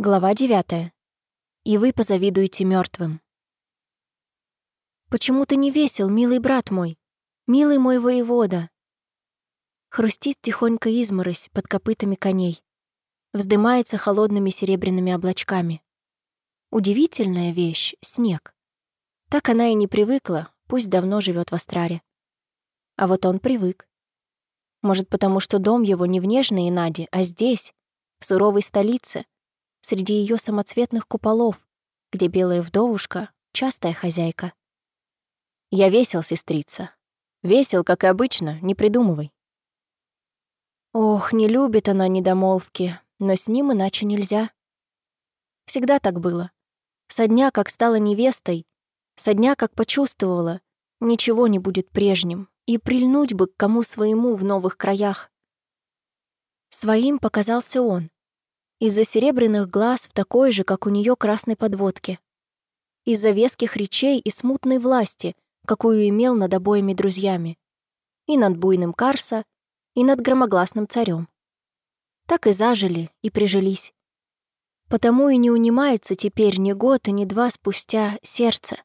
Глава 9. И вы позавидуете мертвым. Почему ты не весел, милый брат мой? Милый мой воевода. Хрустит тихонько изморозь под копытами коней. Вздымается холодными серебряными облачками. Удивительная вещь — снег. Так она и не привыкла, пусть давно живет в Астраре. А вот он привык. Может, потому что дом его не в Нежной Наде, а здесь, в суровой столице — среди ее самоцветных куполов, где белая вдовушка — частая хозяйка. Я весел, сестрица. Весел, как и обычно, не придумывай. Ох, не любит она недомолвки, но с ним иначе нельзя. Всегда так было. Со дня, как стала невестой, со дня, как почувствовала, ничего не будет прежним, и прильнуть бы к кому своему в новых краях. Своим показался он, из-за серебряных глаз в такой же, как у нее красной подводке. Из-за веских речей и смутной власти, какую имел над обоими друзьями. И над буйным Карса, и над громогласным царем. Так и зажили, и прижились. Потому и не унимается теперь ни год и ни два спустя сердце.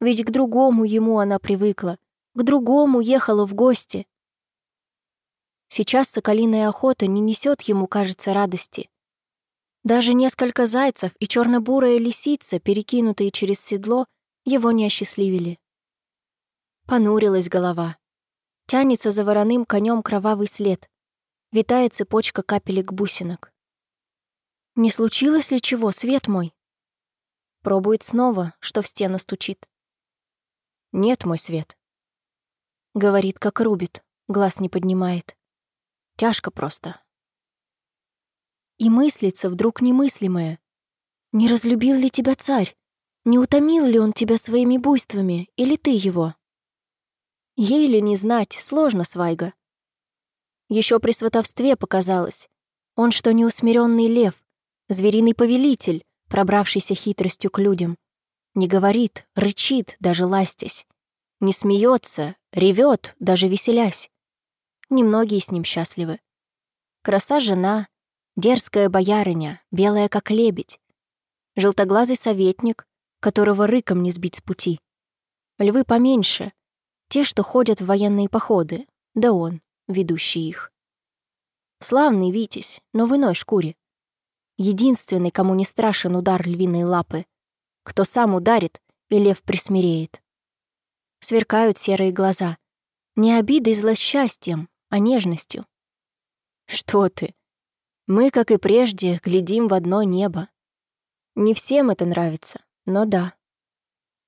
Ведь к другому ему она привыкла, к другому ехала в гости. Сейчас соколиная охота не несет ему, кажется, радости. Даже несколько зайцев и черно-бурая лисица, перекинутые через седло, его не осчастливили. Понурилась голова. Тянется за вороным конем кровавый след. Витает цепочка капелек бусинок. Не случилось ли чего, свет мой? Пробует снова, что в стену стучит. Нет, мой свет. Говорит, как рубит, глаз не поднимает. Тяжко просто, и мыслится вдруг немыслимое. Не разлюбил ли тебя царь? Не утомил ли он тебя своими буйствами, или ты его? Ей ли не знать, сложно, Свайга. Еще при сватовстве показалось. Он что неусмиренный лев, звериный повелитель, пробравшийся хитростью к людям. Не говорит, рычит, даже ластясь. Не смеется, ревет, даже веселясь. Немногие с ним счастливы. Краса жена, Дерзкая боярыня, белая как лебедь. Желтоглазый советник, которого рыком не сбить с пути. Львы поменьше, те, что ходят в военные походы, да он, ведущий их. Славный Витязь, но в иной шкуре. Единственный, кому не страшен удар львиной лапы. Кто сам ударит, и лев присмиреет. Сверкают серые глаза. Не обидой злосчастьем, а нежностью. Что ты? Мы, как и прежде, глядим в одно небо. Не всем это нравится, но да.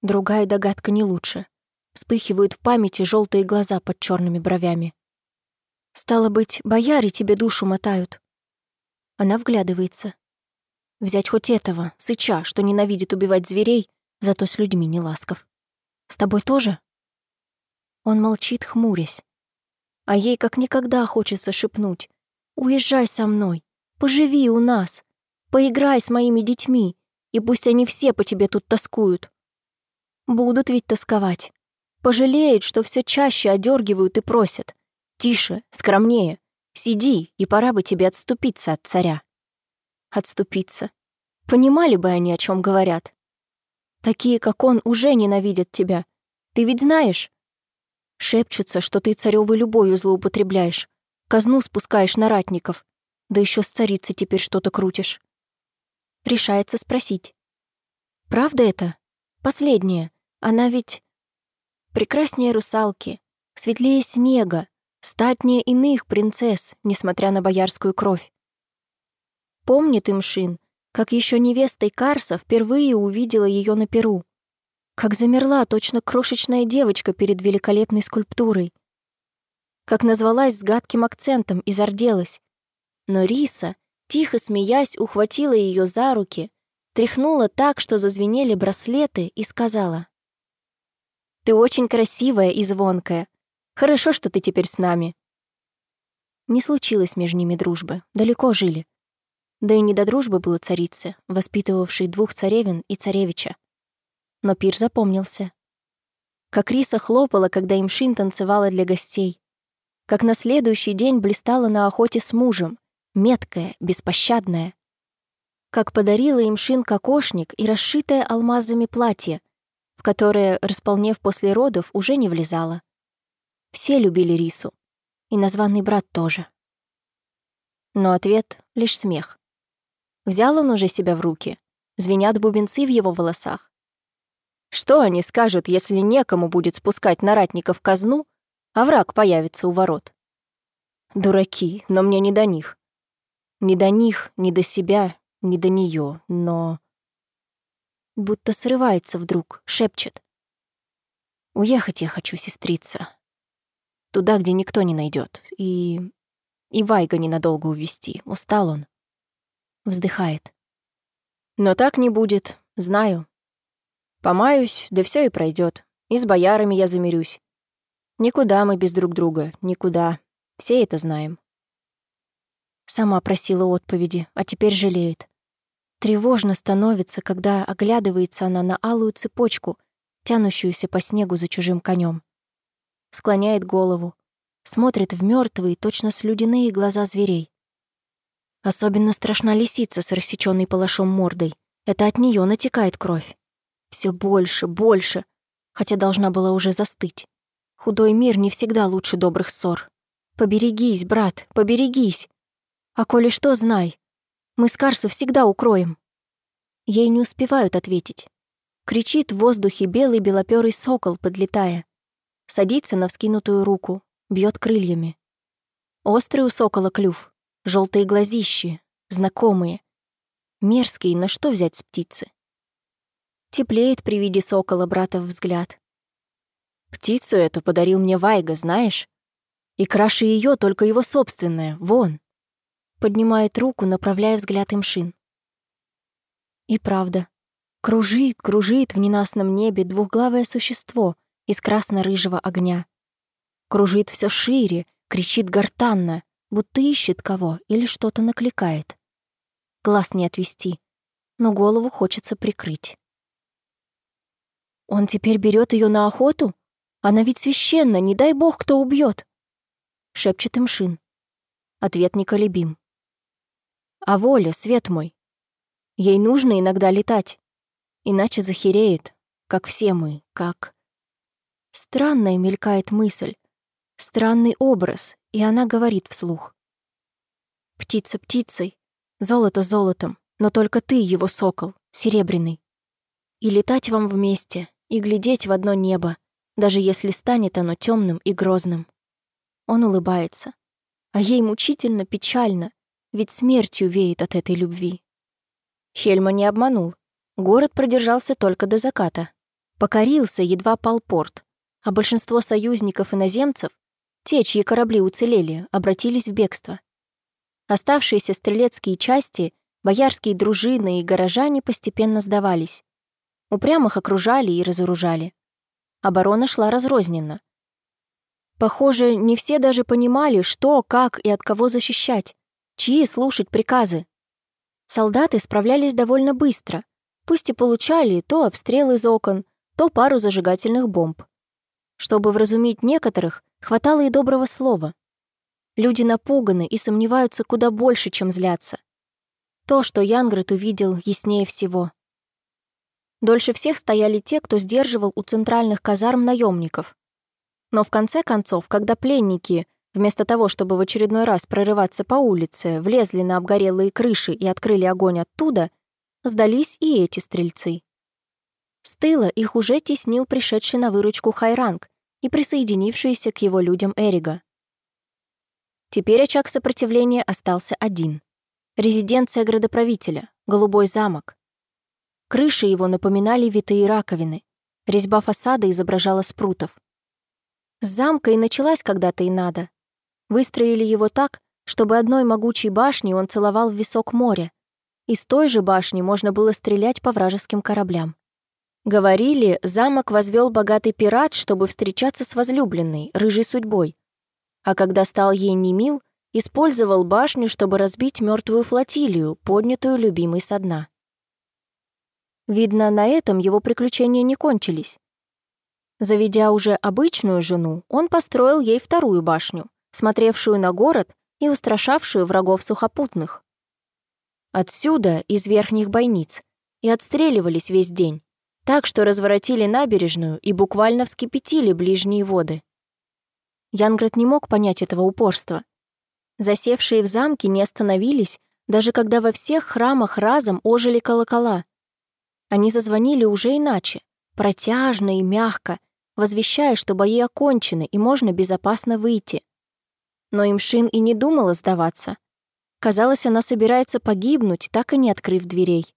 Другая догадка не лучше. Вспыхивают в памяти желтые глаза под черными бровями. Стало быть, бояре тебе душу мотают. Она вглядывается. Взять хоть этого, сыча, что ненавидит убивать зверей, зато с людьми не ласков. С тобой тоже? Он молчит, хмурясь. А ей как никогда хочется шепнуть. «Уезжай со мной, Поживи у нас, поиграй с моими детьми, и пусть они все по тебе тут тоскуют. Будут ведь тосковать. Пожалеют, что все чаще одергивают и просят. Тише, скромнее, сиди, и пора бы тебе отступиться от царя. Отступиться. Понимали бы они, о чем говорят. Такие, как он, уже ненавидят тебя. Ты ведь знаешь? Шепчутся, что ты царевой любовью злоупотребляешь, казну спускаешь на ратников, да еще с царицей теперь что-то крутишь. Решается спросить. Правда это? Последнее. Она ведь... Прекраснее русалки, светлее снега, статнее иных принцесс, несмотря на боярскую кровь. Помнит Имшин, как еще невестой Карса впервые увидела ее на Перу. Как замерла точно крошечная девочка перед великолепной скульптурой. Как назвалась с гадким акцентом и зарделась, но Риса, тихо смеясь, ухватила ее за руки, тряхнула так, что зазвенели браслеты, и сказала. «Ты очень красивая и звонкая. Хорошо, что ты теперь с нами». Не случилось между ними дружбы, далеко жили. Да и не до дружбы было царицы, воспитывавшей двух царевин и царевича. Но пир запомнился. Как Риса хлопала, когда Имшин танцевала для гостей. Как на следующий день блистала на охоте с мужем, меткая, беспощадная. как подарила им Шин кокошник и расшитое алмазами платье, в которое, располнев после родов, уже не влезала. Все любили Рису, и названный брат тоже. Но ответ — лишь смех. Взял он уже себя в руки, звенят бубенцы в его волосах. Что они скажут, если некому будет спускать наратников казну, а враг появится у ворот? Дураки, но мне не до них. Не до них, не до себя, не до нее, но... Будто срывается вдруг, шепчет. Уехать я хочу, сестрица. Туда, где никто не найдет. И... И Вайга ненадолго увести. Устал он. Вздыхает. Но так не будет, знаю. Помаюсь, да все и пройдет. И с боярами я замирюсь. Никуда мы без друг друга, никуда. Все это знаем. Сама просила отповеди, а теперь жалеет. Тревожно становится, когда оглядывается она на алую цепочку, тянущуюся по снегу за чужим конем. Склоняет голову, смотрит в мертвые, точно слюдяные глаза зверей. Особенно страшна лисица с рассечённой палашом мордой. Это от нее натекает кровь. Все больше, больше, хотя должна была уже застыть. Худой мир не всегда лучше добрых ссор. Поберегись, брат, поберегись. А коли что, знай. Мы Скарсу всегда укроем. Ей не успевают ответить. Кричит в воздухе белый белопёрый сокол, подлетая. Садится на вскинутую руку, бьет крыльями. Острый у сокола клюв, желтые глазищи, знакомые. Мерзкие, но что взять с птицы? Теплеет при виде сокола братов взгляд. Птицу эту подарил мне Вайга, знаешь? И краше ее только его собственная, вон поднимает руку, направляя взгляд Имшин. И правда, кружит, кружит в ненастном небе двухглавое существо из красно-рыжего огня. Кружит все шире, кричит гортанно, будто ищет кого или что-то накликает. Глаз не отвести, но голову хочется прикрыть. Он теперь берет ее на охоту? Она ведь священна, не дай бог, кто убьет. Шепчет Имшин. Ответ неколебим. А воля, свет мой. Ей нужно иногда летать, иначе захереет, как все мы, как... Странная мелькает мысль, странный образ, и она говорит вслух. Птица птицей, золото золотом, но только ты его сокол, серебряный. И летать вам вместе, и глядеть в одно небо, даже если станет оно темным и грозным. Он улыбается, а ей мучительно печально, ведь смертью веет от этой любви. Хельма не обманул. Город продержался только до заката. Покорился, едва пал порт, а большинство союзников иноземцев, те, чьи корабли уцелели, обратились в бегство. Оставшиеся стрелецкие части, боярские дружины и горожане постепенно сдавались. Упрямых окружали и разоружали. Оборона шла разрозненно. Похоже, не все даже понимали, что, как и от кого защищать чьи слушать приказы. Солдаты справлялись довольно быстро, пусть и получали то обстрел из окон, то пару зажигательных бомб. Чтобы вразумить некоторых, хватало и доброго слова. Люди напуганы и сомневаются куда больше, чем злятся. То, что Янград увидел, яснее всего. Дольше всех стояли те, кто сдерживал у центральных казарм наемников. Но в конце концов, когда пленники Вместо того, чтобы в очередной раз прорываться по улице, влезли на обгорелые крыши и открыли огонь оттуда, сдались и эти стрельцы. С тыла их уже теснил пришедший на выручку Хайранг и присоединившийся к его людям Эрига. Теперь очаг сопротивления остался один. Резиденция градоправителя, Голубой замок. Крыши его напоминали витые раковины, резьба фасада изображала спрутов. С замка и началась когда-то и надо, Выстроили его так, чтобы одной могучей башней он целовал в висок моря. Из той же башни можно было стрелять по вражеским кораблям. Говорили, замок возвел богатый пират, чтобы встречаться с возлюбленной, рыжей судьбой. А когда стал ей немил, использовал башню, чтобы разбить мертвую флотилию, поднятую любимой со дна. Видно, на этом его приключения не кончились. Заведя уже обычную жену, он построил ей вторую башню, смотревшую на город и устрашавшую врагов сухопутных. Отсюда, из верхних бойниц, и отстреливались весь день, так что разворотили набережную и буквально вскипятили ближние воды. Янград не мог понять этого упорства. Засевшие в замке не остановились, даже когда во всех храмах разом ожили колокола. Они зазвонили уже иначе, протяжно и мягко, возвещая, что бои окончены и можно безопасно выйти. Но Имшин и не думала сдаваться. Казалось, она собирается погибнуть, так и не открыв дверей.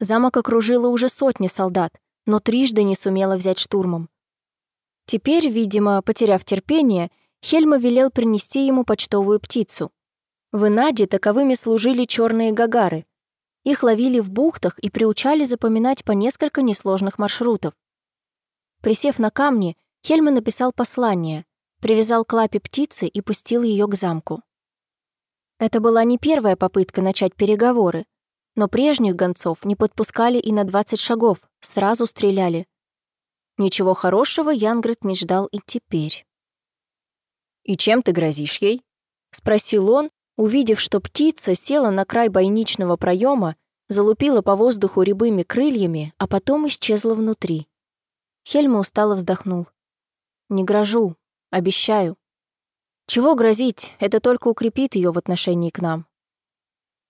Замок окружило уже сотни солдат, но трижды не сумела взять штурмом. Теперь, видимо, потеряв терпение, Хельма велел принести ему почтовую птицу. В Инаде таковыми служили черные гагары. Их ловили в бухтах и приучали запоминать по несколько несложных маршрутов. Присев на камни, Хельма написал послание, привязал к лапе птицы и пустил ее к замку. Это была не первая попытка начать переговоры, но прежних гонцов не подпускали и на 20 шагов, сразу стреляли. Ничего хорошего Янгрет не ждал и теперь. «И чем ты грозишь ей?» — спросил он, увидев, что птица села на край бойничного проема, залупила по воздуху рябыми крыльями, а потом исчезла внутри. Хельма устало вздохнул. «Не грожу, обещаю. Чего грозить, это только укрепит ее в отношении к нам».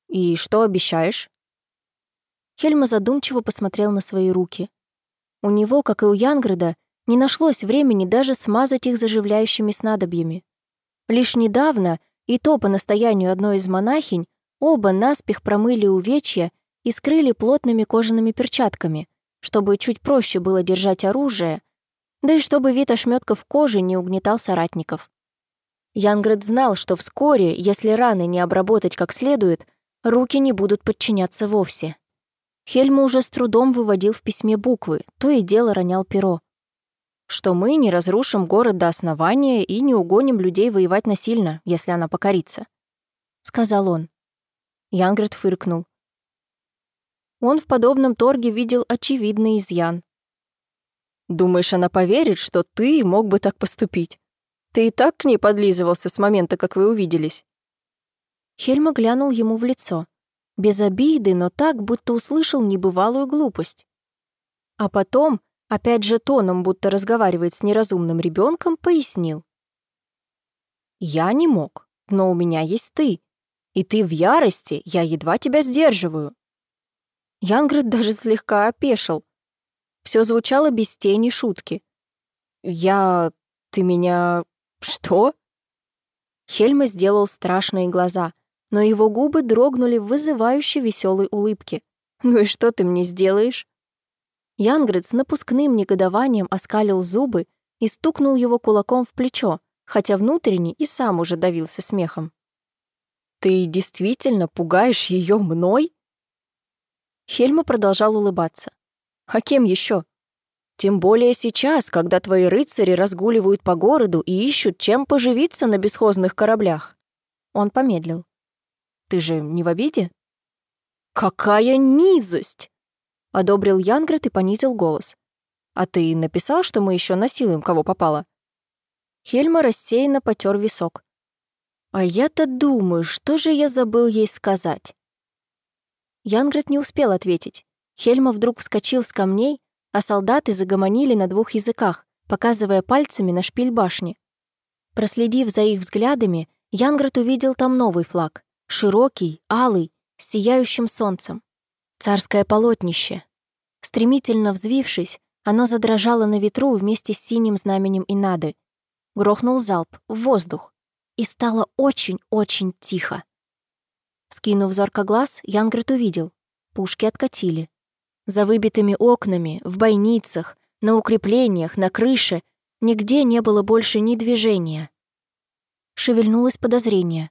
«И что обещаешь?» Хельма задумчиво посмотрел на свои руки. У него, как и у Янграда, не нашлось времени даже смазать их заживляющими снадобьями. Лишь недавно, и то по настоянию одной из монахинь, оба наспех промыли увечья и скрыли плотными кожаными перчатками, чтобы чуть проще было держать оружие, да и чтобы вид ошметков кожи не угнетал соратников. Янград знал, что вскоре, если раны не обработать как следует, руки не будут подчиняться вовсе. Хельма уже с трудом выводил в письме буквы, то и дело ронял перо. Что мы не разрушим город до основания и не угоним людей воевать насильно, если она покорится. Сказал он. Янград фыркнул. Он в подобном торге видел очевидный изъян. «Думаешь, она поверит, что ты мог бы так поступить? Ты и так к ней подлизывался с момента, как вы увиделись?» Хельма глянул ему в лицо. Без обиды, но так, будто услышал небывалую глупость. А потом, опять же тоном, будто разговаривает с неразумным ребенком, пояснил. «Я не мог, но у меня есть ты. И ты в ярости, я едва тебя сдерживаю. Янгрид даже слегка опешил. Все звучало без тени шутки. «Я... ты меня... что?» Хельма сделал страшные глаза, но его губы дрогнули в вызывающе веселой улыбке. «Ну и что ты мне сделаешь?» Янгрид с напускным негодованием оскалил зубы и стукнул его кулаком в плечо, хотя внутренне и сам уже давился смехом. «Ты действительно пугаешь ее мной?» Хельма продолжал улыбаться. «А кем еще? Тем более сейчас, когда твои рыцари разгуливают по городу и ищут, чем поживиться на бесхозных кораблях». Он помедлил. «Ты же не в обиде?» «Какая низость!» — одобрил Янгрет и понизил голос. «А ты написал, что мы еще насилуем, кого попало?» Хельма рассеянно потер висок. «А я-то думаю, что же я забыл ей сказать?» Янгрет не успел ответить. Хельма вдруг вскочил с камней, а солдаты загомонили на двух языках, показывая пальцами на шпиль башни. Проследив за их взглядами, Янгрет увидел там новый флаг, широкий, алый, с сияющим солнцем. Царское полотнище. Стремительно взвившись, оно задрожало на ветру вместе с синим знаменем Инады. Грохнул залп в воздух, и стало очень-очень тихо. Скинув зорко глаз, увидел. Пушки откатили. За выбитыми окнами, в бойницах, на укреплениях, на крыше нигде не было больше ни движения. Шевельнулось подозрение.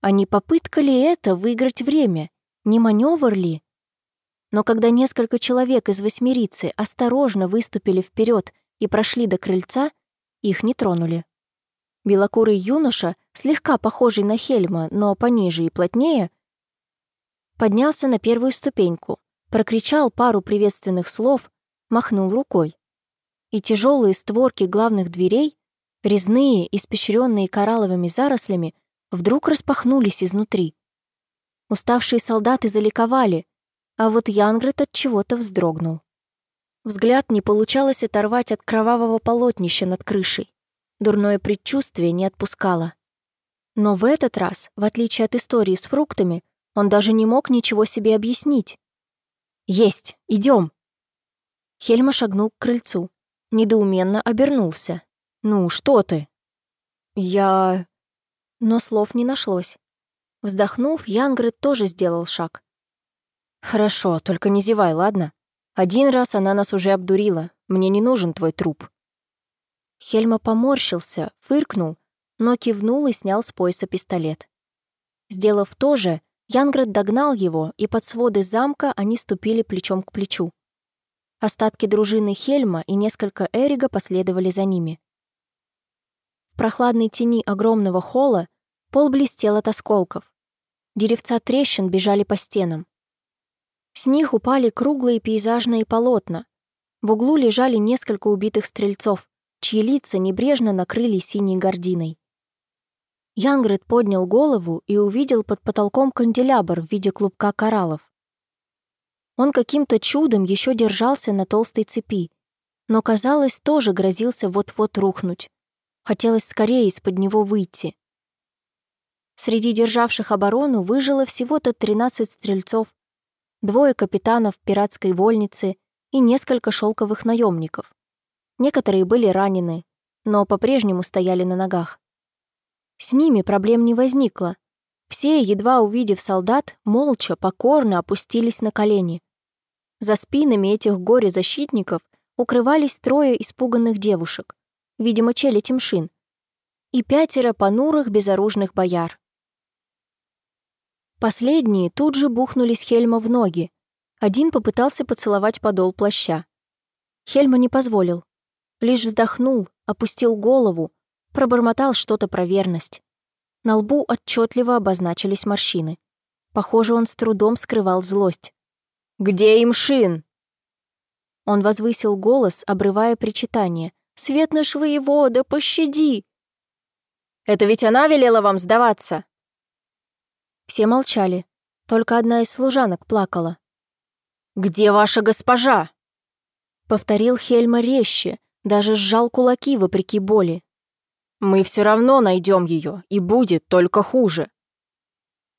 А не попытка ли это выиграть время? Не маневр ли? Но когда несколько человек из восьмерицы осторожно выступили вперед и прошли до крыльца, их не тронули. Белокурый юноша, слегка похожий на Хельма, но пониже и плотнее, поднялся на первую ступеньку, прокричал пару приветственных слов, махнул рукой. И тяжелые створки главных дверей, резные, испещренные коралловыми зарослями, вдруг распахнулись изнутри. Уставшие солдаты заликовали, а вот Янгрет от чего-то вздрогнул. Взгляд не получалось оторвать от кровавого полотнища над крышей. Дурное предчувствие не отпускало. Но в этот раз, в отличие от истории с фруктами, он даже не мог ничего себе объяснить. «Есть! идем. Хельма шагнул к крыльцу. Недоуменно обернулся. «Ну, что ты?» «Я...» Но слов не нашлось. Вздохнув, Янгрет тоже сделал шаг. «Хорошо, только не зевай, ладно? Один раз она нас уже обдурила. Мне не нужен твой труп». Хельма поморщился, фыркнул, но кивнул и снял с пояса пистолет. Сделав то же, Янград догнал его, и под своды замка они ступили плечом к плечу. Остатки дружины Хельма и несколько Эрига последовали за ними. В прохладной тени огромного холла пол блестел от осколков. Деревца трещин бежали по стенам. С них упали круглые пейзажные полотна. В углу лежали несколько убитых стрельцов, чьи лица небрежно накрыли синей гординой. Янгрид поднял голову и увидел под потолком канделябр в виде клубка кораллов. Он каким-то чудом еще держался на толстой цепи, но, казалось, тоже грозился вот-вот рухнуть. Хотелось скорее из-под него выйти. Среди державших оборону выжило всего-то 13 стрельцов, двое капитанов пиратской вольницы и несколько шелковых наемников. Некоторые были ранены, но по-прежнему стояли на ногах. С ними проблем не возникло. Все, едва увидев солдат, молча, покорно опустились на колени. За спинами этих горе-защитников укрывались трое испуганных девушек, видимо, чели Тимшин, и пятеро понурых безоружных бояр. Последние тут же бухнулись Хельма в ноги. Один попытался поцеловать подол плаща. Хельма не позволил. Лишь вздохнул, опустил голову, Пробормотал что-то про верность. На лбу отчетливо обозначились морщины. Похоже, он с трудом скрывал злость. «Где им шин?» Он возвысил голос, обрывая причитание. «Свет наш воевода, пощади!» «Это ведь она велела вам сдаваться!» Все молчали. Только одна из служанок плакала. «Где ваша госпожа?» Повторил Хельма резче, даже сжал кулаки вопреки боли. Мы все равно найдем ее, и будет только хуже.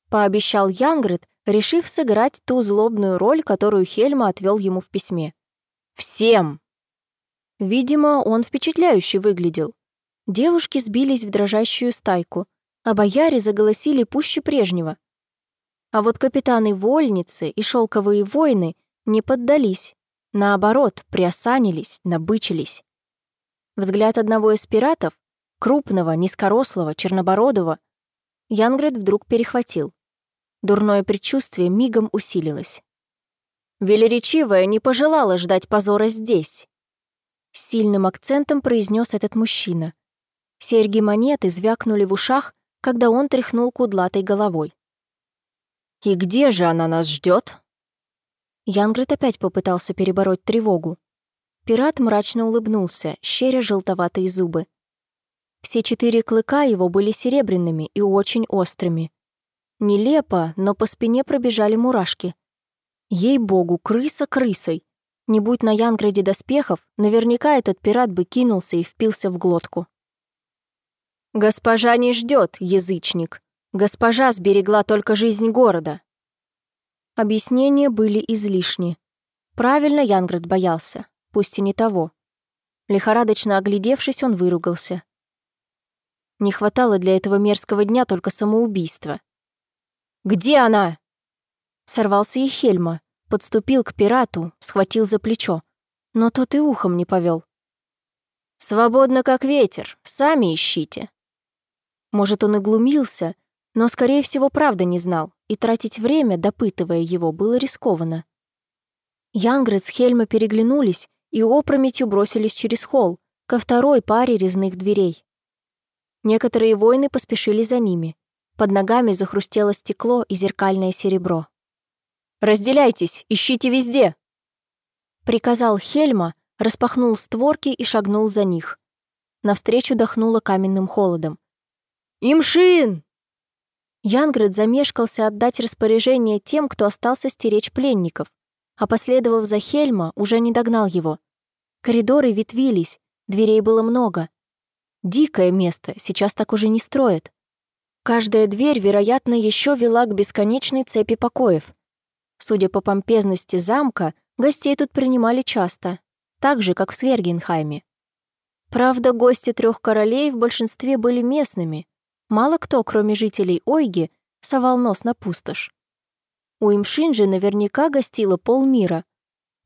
Пообещал Янгрид, решив сыграть ту злобную роль, которую Хельма отвел ему в письме. Всем! Видимо, он впечатляюще выглядел. Девушки сбились в дрожащую стайку, а бояре заголосили пуще прежнего. А вот капитаны вольницы и шелковые воины не поддались. Наоборот, приосанились, набычились. Взгляд одного из пиратов, крупного, низкорослого, чернобородого, Янгрид вдруг перехватил. Дурное предчувствие мигом усилилось. Велеречивая не пожелала ждать позора здесь. Сильным акцентом произнес этот мужчина. Серьги монеты звякнули в ушах, когда он тряхнул кудлатой головой. «И где же она нас ждет? Янгрид опять попытался перебороть тревогу. Пират мрачно улыбнулся, щеря желтоватые зубы. Все четыре клыка его были серебряными и очень острыми. Нелепо, но по спине пробежали мурашки. Ей-богу, крыса крысой. Не будь на Янграде доспехов, наверняка этот пират бы кинулся и впился в глотку. «Госпожа не ждет, язычник. Госпожа сберегла только жизнь города». Объяснения были излишни. Правильно Янград боялся, пусть и не того. Лихорадочно оглядевшись, он выругался. Не хватало для этого мерзкого дня только самоубийства. «Где она?» Сорвался и Хельма, подступил к пирату, схватил за плечо, но тот и ухом не повел. «Свободно, как ветер, сами ищите». Может, он и глумился, но, скорее всего, правда не знал, и тратить время, допытывая его, было рискованно. Янгрет с Хельма переглянулись и опрометью бросились через холл, ко второй паре резных дверей. Некоторые воины поспешили за ними. Под ногами захрустело стекло и зеркальное серебро. «Разделяйтесь, ищите везде!» Приказал Хельма, распахнул створки и шагнул за них. Навстречу дохнуло каменным холодом. «Имшин!» Янгрид замешкался отдать распоряжение тем, кто остался стеречь пленников, а последовав за Хельма, уже не догнал его. Коридоры ветвились, дверей было много. Дикое место, сейчас так уже не строят. Каждая дверь, вероятно, еще вела к бесконечной цепи покоев. Судя по помпезности замка, гостей тут принимали часто, так же, как в Свергенхайме. Правда, гости трех королей в большинстве были местными. Мало кто, кроме жителей Ойги, совал нос на пустошь. У Имшинджи наверняка гостило полмира.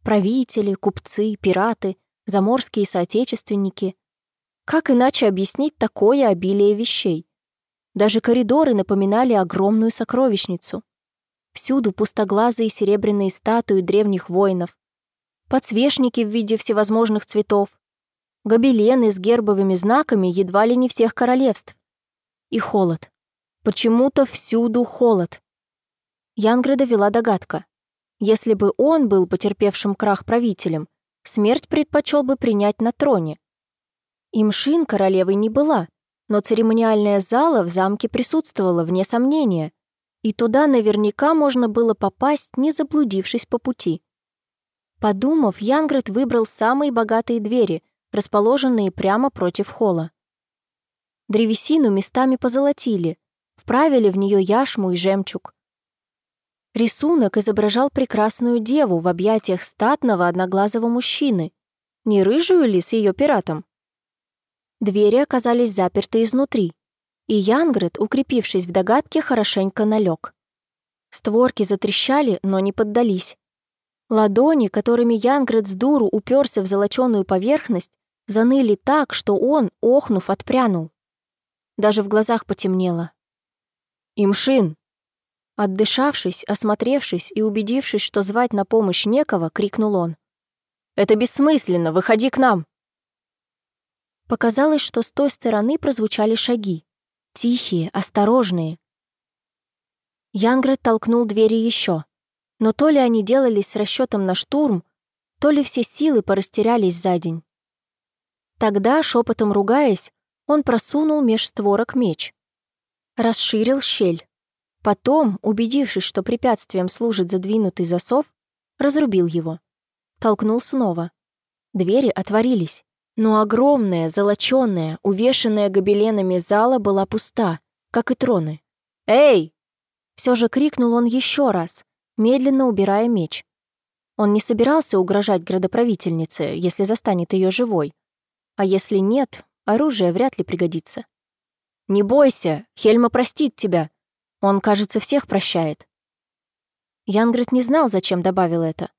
Правители, купцы, пираты, заморские соотечественники. Как иначе объяснить такое обилие вещей? Даже коридоры напоминали огромную сокровищницу. Всюду пустоглазые серебряные статуи древних воинов, подсвечники в виде всевозможных цветов, гобелены с гербовыми знаками едва ли не всех королевств. И холод. Почему-то всюду холод. Янграда вела догадка. Если бы он был потерпевшим крах правителем, смерть предпочел бы принять на троне. Имшин королевой не была — но церемониальная зала в замке присутствовала, вне сомнения, и туда наверняка можно было попасть, не заблудившись по пути. Подумав, Янгрет выбрал самые богатые двери, расположенные прямо против холла. Древесину местами позолотили, вправили в нее яшму и жемчуг. Рисунок изображал прекрасную деву в объятиях статного одноглазого мужчины. Не рыжую ли с ее пиратом? Двери оказались заперты изнутри, и Янгрет, укрепившись в догадке, хорошенько налег. Створки затрещали, но не поддались. Ладони, которыми Янгрет с дуру уперся в золоченую поверхность, заныли так, что он, охнув, отпрянул. Даже в глазах потемнело. «Имшин!» Отдышавшись, осмотревшись и убедившись, что звать на помощь некого, крикнул он. «Это бессмысленно! Выходи к нам!» Показалось, что с той стороны прозвучали шаги. Тихие, осторожные. Янгрет толкнул двери еще. Но то ли они делались с расчетом на штурм, то ли все силы порастерялись за день. Тогда, шепотом ругаясь, он просунул меж створок меч. Расширил щель. Потом, убедившись, что препятствием служит задвинутый засов, разрубил его. Толкнул снова. Двери отворились. Но огромная, золочёная, увешанная гобеленами зала была пуста, как и троны. «Эй!» Все же крикнул он еще раз, медленно убирая меч. Он не собирался угрожать градоправительнице, если застанет ее живой. А если нет, оружие вряд ли пригодится. «Не бойся, Хельма простит тебя. Он, кажется, всех прощает». Янгрет не знал, зачем добавил это.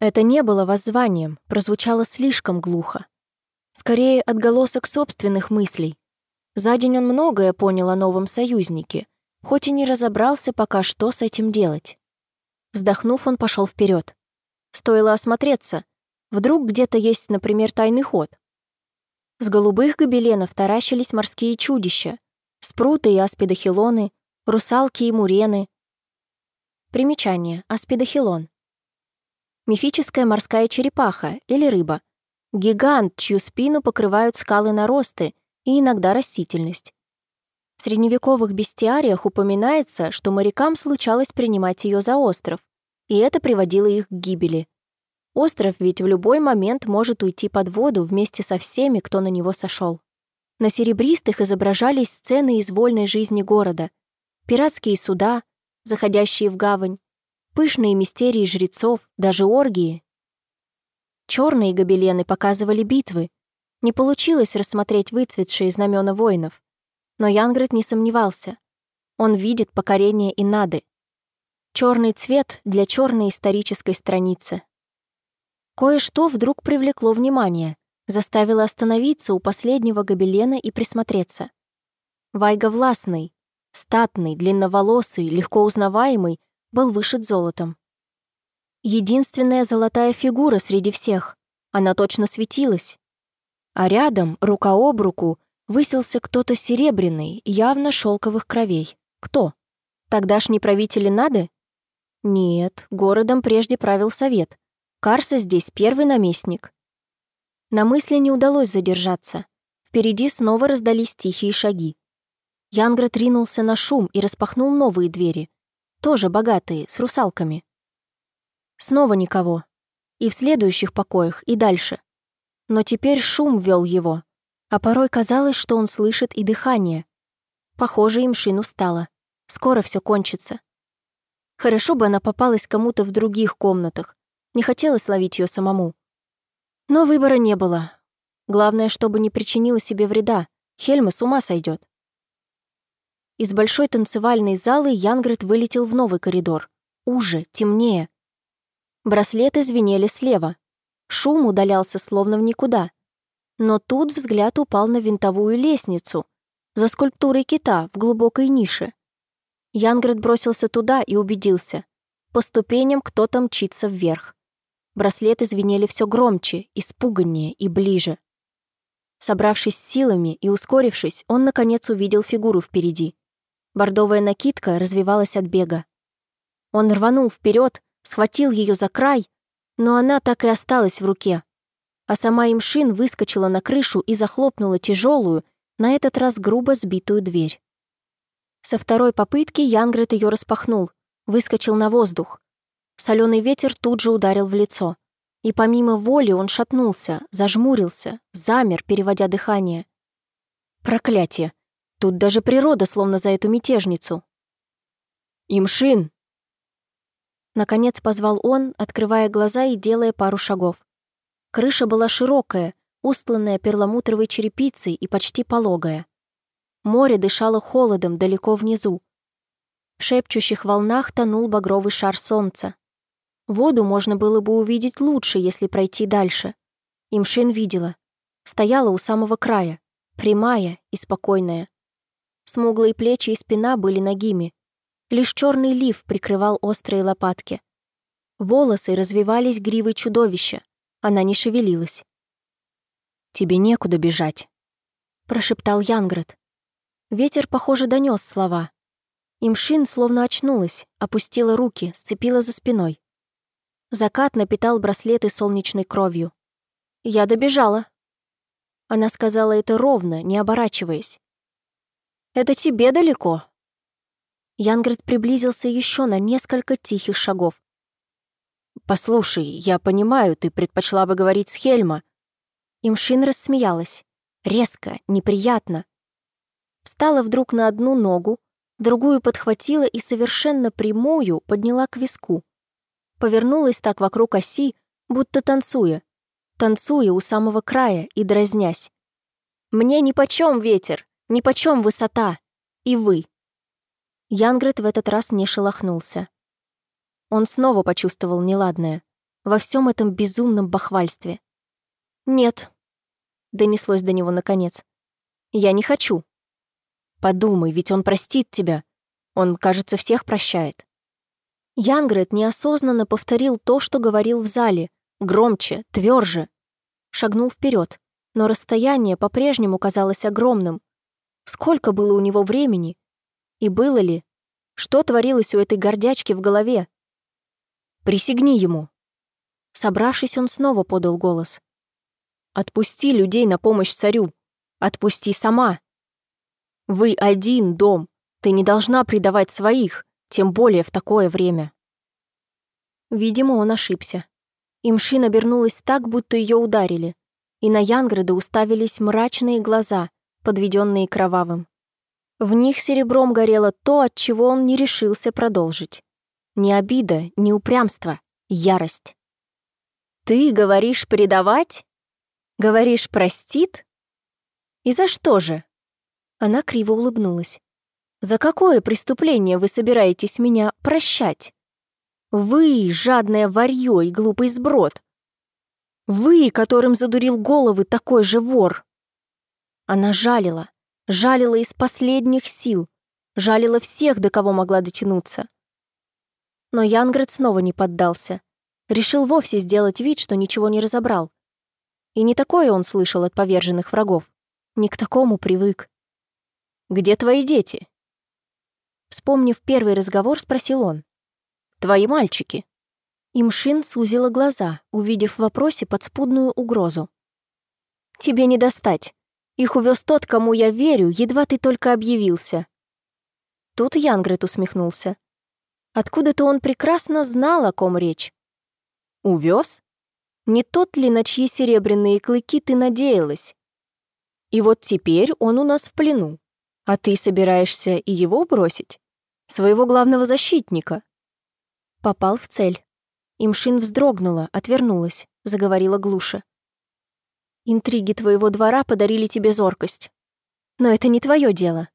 Это не было воззванием, прозвучало слишком глухо. Скорее, отголосок собственных мыслей. За день он многое понял о новом союзнике, хоть и не разобрался пока, что с этим делать. Вздохнув, он пошел вперед. Стоило осмотреться. Вдруг где-то есть, например, тайный ход. С голубых гобеленов таращились морские чудища, спруты и аспидохилоны, русалки и мурены. Примечание. Аспидохилон мифическая морская черепаха или рыба, гигант, чью спину покрывают скалы наросты и иногда растительность. В средневековых бестиариях упоминается, что морякам случалось принимать ее за остров, и это приводило их к гибели. Остров ведь в любой момент может уйти под воду вместе со всеми, кто на него сошел. На серебристых изображались сцены из вольной жизни города, пиратские суда, заходящие в гавань, пышные мистерии жрецов, даже оргии. Черные гобелены показывали битвы. Не получилось рассмотреть выцветшие знамена воинов. Но Янгрет не сомневался. Он видит покорение Инады. Черный цвет для черной исторической страницы. Кое-что вдруг привлекло внимание, заставило остановиться у последнего гобелена и присмотреться. Вайга властный, статный, длинноволосый, легко узнаваемый, был вышит золотом. Единственная золотая фигура среди всех. Она точно светилась. А рядом, рука об руку, высился кто-то серебряный, явно шелковых кровей. Кто? Тогдашний правитель Нады? Нет, городом прежде правил совет. Карса здесь первый наместник. На мысли не удалось задержаться. Впереди снова раздались тихие шаги. Янград ринулся на шум и распахнул новые двери. Тоже богатые, с русалками. Снова никого. И в следующих покоях, и дальше. Но теперь шум вел его. А порой казалось, что он слышит и дыхание. Похоже, им шин устала. Скоро все кончится. Хорошо бы она попалась кому-то в других комнатах. Не хотелось ловить ее самому. Но выбора не было. Главное, чтобы не причинила себе вреда. Хельма с ума сойдет. Из большой танцевальной залы Янгрет вылетел в новый коридор. Уже, темнее. Браслеты звенели слева. Шум удалялся словно в никуда. Но тут взгляд упал на винтовую лестницу, за скульптурой кита в глубокой нише. Янгрет бросился туда и убедился. По ступеням кто-то мчится вверх. Браслеты звенели все громче, испуганнее и ближе. Собравшись силами и ускорившись, он, наконец, увидел фигуру впереди. Бордовая накидка развивалась от бега. Он рванул вперед, схватил ее за край, но она так и осталась в руке. А сама имшин выскочила на крышу и захлопнула тяжелую, на этот раз грубо сбитую дверь. Со второй попытки Янгрет ее распахнул, выскочил на воздух. Соленый ветер тут же ударил в лицо. И помимо воли он шатнулся, зажмурился, замер, переводя дыхание. Проклятие! Тут даже природа словно за эту мятежницу. «Имшин!» Наконец позвал он, открывая глаза и делая пару шагов. Крыша была широкая, устланная перламутровой черепицей и почти пологая. Море дышало холодом далеко внизу. В шепчущих волнах тонул багровый шар солнца. Воду можно было бы увидеть лучше, если пройти дальше. Имшин видела. Стояла у самого края, прямая и спокойная. Смуглые плечи и спина были нагими. Лишь черный лиф прикрывал острые лопатки. Волосы развивались гривой чудовища. Она не шевелилась. «Тебе некуда бежать», — прошептал Янград. Ветер, похоже, донес слова. Имшин словно очнулась, опустила руки, сцепила за спиной. Закат напитал браслеты солнечной кровью. «Я добежала». Она сказала это ровно, не оборачиваясь. «Это тебе далеко?» Янгрид приблизился еще на несколько тихих шагов. «Послушай, я понимаю, ты предпочла бы говорить с Хельма». Имшин рассмеялась. Резко, неприятно, Встала вдруг на одну ногу, другую подхватила и совершенно прямую подняла к виску. Повернулась так вокруг оси, будто танцуя. Танцуя у самого края и дразнясь. «Мне нипочем ветер, нипочем высота. И вы». Янгрет в этот раз не шелохнулся. Он снова почувствовал неладное во всем этом безумном бахвальстве. «Нет», — донеслось до него наконец, — «я не хочу». Подумай, ведь он простит тебя. Он, кажется, всех прощает. Янгрет неосознанно повторил то, что говорил в зале, громче, тверже. Шагнул вперед, но расстояние по-прежнему казалось огромным. Сколько было у него времени? И было ли? Что творилось у этой гордячки в голове? «Присягни ему!» Собравшись, он снова подал голос. «Отпусти людей на помощь царю! Отпусти сама!» Вы один дом. Ты не должна предавать своих, тем более в такое время. Видимо, он ошибся. Имшин обернулась так, будто ее ударили, и на Янграда уставились мрачные глаза, подведенные кровавым. В них серебром горело то, от чего он не решился продолжить. Ни обида, ни упрямство, ярость. «Ты говоришь предавать? Говоришь простит? И за что же?» Она криво улыбнулась. «За какое преступление вы собираетесь меня прощать? Вы, жадное варьё и глупый сброд! Вы, которым задурил головы такой же вор!» Она жалила, жалила из последних сил, жалила всех, до кого могла дотянуться. Но Янград снова не поддался. Решил вовсе сделать вид, что ничего не разобрал. И не такое он слышал от поверженных врагов. Не к такому привык. Где твои дети?» Вспомнив первый разговор, спросил он. «Твои мальчики?» Имшин сузила глаза, увидев в вопросе подспудную угрозу. «Тебе не достать. Их увез тот, кому я верю, едва ты только объявился». Тут Янгрет усмехнулся. Откуда-то он прекрасно знал, о ком речь. Увез? Не тот ли, на чьи серебряные клыки ты надеялась? И вот теперь он у нас в плену. А ты собираешься и его бросить? Своего главного защитника? Попал в цель. Имшин вздрогнула, отвернулась, заговорила глуше. Интриги твоего двора подарили тебе зоркость. Но это не твое дело.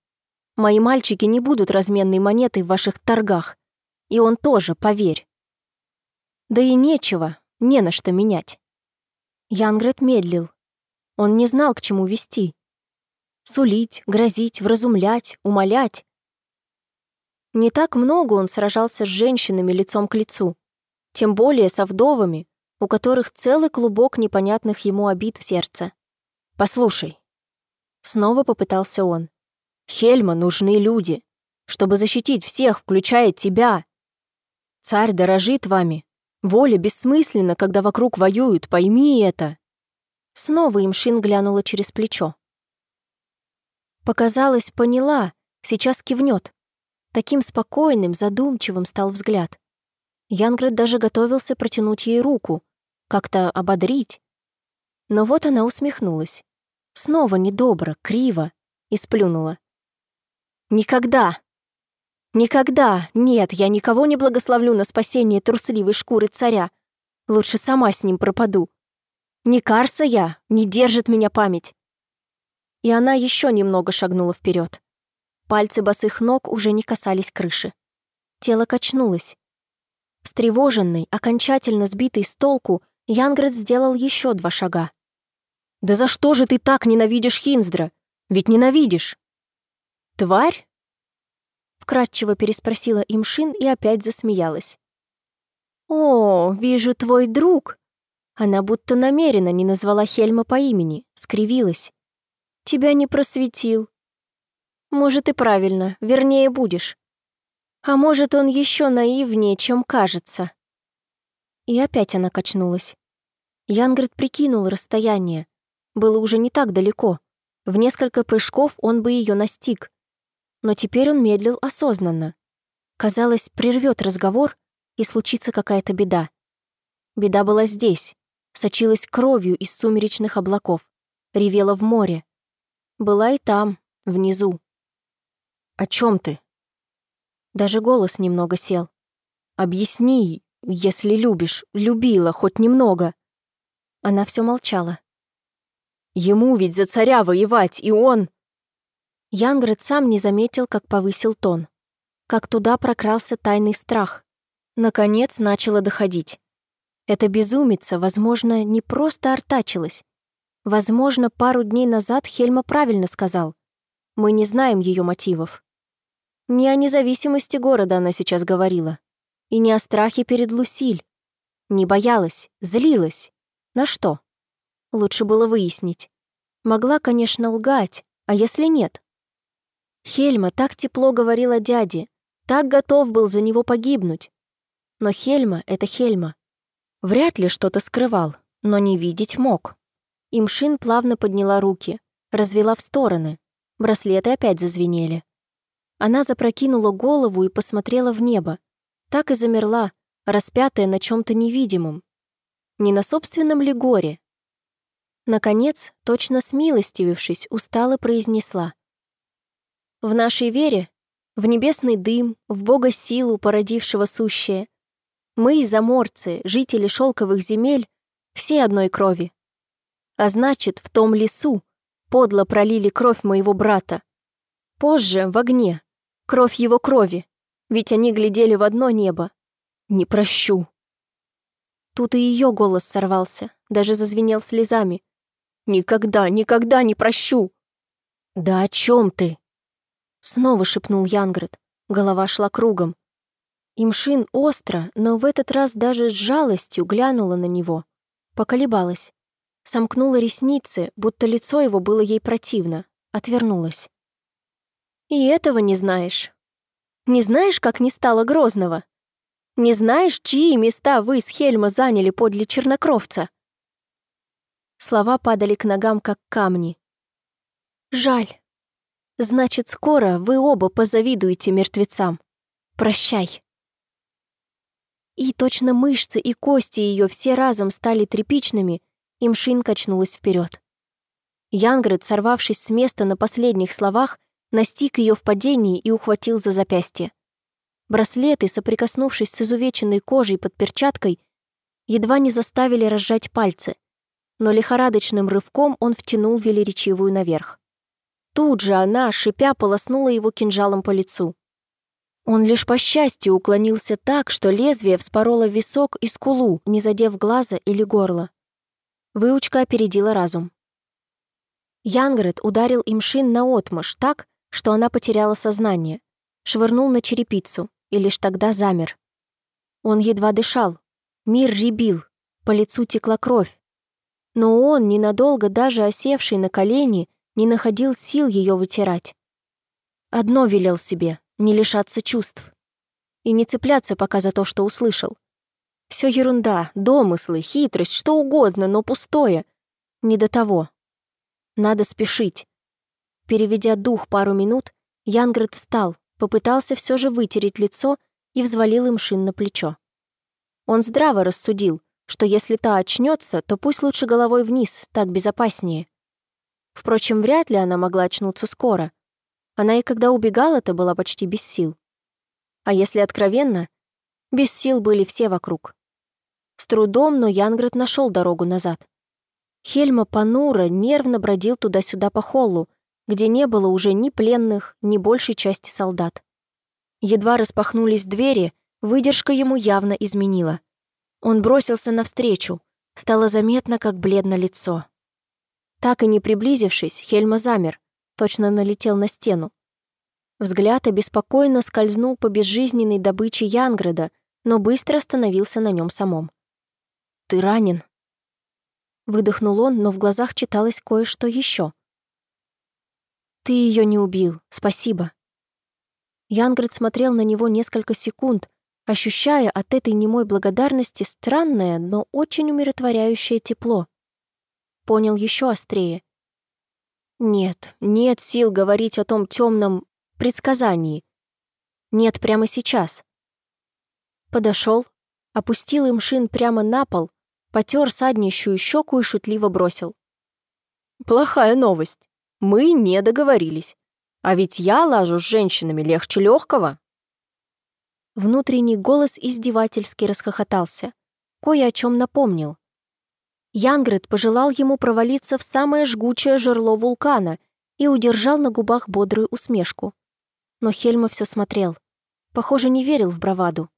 Мои мальчики не будут разменной монетой в ваших торгах. И он тоже, поверь. Да и нечего, не на что менять. Янгрет медлил. Он не знал, к чему вести. Сулить, грозить, вразумлять, умолять. Не так много он сражался с женщинами лицом к лицу, тем более со вдовами, у которых целый клубок непонятных ему обид в сердце. «Послушай». Снова попытался он. «Хельма нужны люди, чтобы защитить всех, включая тебя. Царь дорожит вами. Воля бессмысленна, когда вокруг воюют, пойми это». Снова Имшин глянула через плечо. Показалось, поняла, сейчас кивнет. Таким спокойным, задумчивым стал взгляд. Янград даже готовился протянуть ей руку, как-то ободрить. Но вот она усмехнулась. Снова недобро, криво и сплюнула. «Никогда! Никогда! Нет, я никого не благословлю на спасение трусливой шкуры царя. Лучше сама с ним пропаду. Не Карса я, не держит меня память». И она еще немного шагнула вперед. Пальцы босых ног уже не касались крыши. Тело качнулось. Встревоженный, окончательно сбитый с толку, Янград сделал еще два шага. «Да за что же ты так ненавидишь Хинздра? Ведь ненавидишь!» «Тварь?» Вкратчиво переспросила Имшин и опять засмеялась. «О, вижу, твой друг!» Она будто намеренно не назвала Хельма по имени, скривилась. «Тебя не просветил». «Может, и правильно, вернее, будешь. А может, он еще наивнее, чем кажется». И опять она качнулась. Янгрид прикинул расстояние. Было уже не так далеко. В несколько прыжков он бы ее настиг. Но теперь он медлил осознанно. Казалось, прервет разговор, и случится какая-то беда. Беда была здесь, сочилась кровью из сумеречных облаков, ревела в море. Была и там, внизу. «О чем ты?» Даже голос немного сел. «Объясни, если любишь, любила хоть немного. Она все молчала. Ему ведь за царя воевать, и он... Янград сам не заметил, как повысил тон. Как туда прокрался тайный страх. Наконец начало доходить. Эта безумица, возможно, не просто артачилась. Возможно, пару дней назад Хельма правильно сказал. Мы не знаем ее мотивов. Не о независимости города она сейчас говорила. И не о страхе перед Лусиль. Не боялась, злилась. На что? Лучше было выяснить. Могла, конечно, лгать, а если нет? Хельма так тепло говорила дяде, так готов был за него погибнуть. Но Хельма — это Хельма. Вряд ли что-то скрывал, но не видеть мог. Имшин плавно подняла руки, развела в стороны. Браслеты опять зазвенели. Она запрокинула голову и посмотрела в небо, так и замерла, распятая на чем-то невидимом. Не на собственном ли горе? Наконец, точно смилостивившись, устало произнесла. «В нашей вере, в небесный дым, в Бога силу, породившего сущее, мы, заморцы, жители шелковых земель, все одной крови. А значит, в том лесу подло пролили кровь моего брата. Позже, в огне, кровь его крови ведь они глядели в одно небо. Не прощу. Тут и ее голос сорвался, даже зазвенел слезами. «Никогда, никогда не прощу!» «Да о чем ты?» Снова шепнул Янград. Голова шла кругом. Имшин остро, но в этот раз даже с жалостью глянула на него. Поколебалась. Сомкнула ресницы, будто лицо его было ей противно. Отвернулась. «И этого не знаешь?» Не знаешь, как не стало Грозного? Не знаешь, чьи места вы с Хельма заняли подле Чернокровца?» Слова падали к ногам, как камни. Жаль. Значит, скоро вы оба позавидуете мертвецам. Прощай. И точно мышцы и кости ее все разом стали тряпичными, и Мшин качнулась вперед. Янгрет, сорвавшись с места на последних словах, настиг ее в падении и ухватил за запястье. Браслеты, соприкоснувшись с изувеченной кожей под перчаткой, едва не заставили разжать пальцы, но лихорадочным рывком он втянул велеречивую наверх. Тут же она, шипя, полоснула его кинжалом по лицу. Он лишь по счастью уклонился так, что лезвие вспороло висок и скулу, не задев глаза или горло. Выучка опередила разум. Янгрет ударил имшин наотмашь так, что она потеряла сознание, швырнул на черепицу и лишь тогда замер. Он едва дышал, мир ребил, по лицу текла кровь. Но он, ненадолго даже осевший на колени, не находил сил ее вытирать. Одно велел себе — не лишаться чувств. И не цепляться пока за то, что услышал. Все ерунда, домыслы, хитрость, что угодно, но пустое. Не до того. Надо спешить. Переведя дух пару минут, Янград встал, попытался все же вытереть лицо и взвалил им шин на плечо. Он здраво рассудил, что если та очнется, то пусть лучше головой вниз, так безопаснее. Впрочем, вряд ли она могла очнуться скоро. Она и когда убегала-то была почти без сил. А если откровенно, без сил были все вокруг. С трудом, но Янград нашел дорогу назад. Хельма понуро нервно бродил туда-сюда по холлу, где не было уже ни пленных, ни большей части солдат. Едва распахнулись двери, выдержка ему явно изменила. Он бросился навстречу, стало заметно, как бледно лицо. Так и не приблизившись, Хельма замер, точно налетел на стену. Взгляд обеспокоенно скользнул по безжизненной добыче Янграда, но быстро остановился на нем самом. «Ты ранен?» Выдохнул он, но в глазах читалось кое-что еще. «Ты ее не убил, спасибо». Янград смотрел на него несколько секунд, ощущая от этой немой благодарности странное, но очень умиротворяющее тепло понял еще острее. Нет, нет сил говорить о том темном предсказании. Нет прямо сейчас. Подошел, опустил им шин прямо на пол, потер саднищую щеку и шутливо бросил. «Плохая новость. Мы не договорились. А ведь я лажу с женщинами легче легкого. Внутренний голос издевательски расхохотался. Кое о чем напомнил. Янгрет пожелал ему провалиться в самое жгучее жерло вулкана и удержал на губах бодрую усмешку. Но Хельма все смотрел. Похоже, не верил в браваду.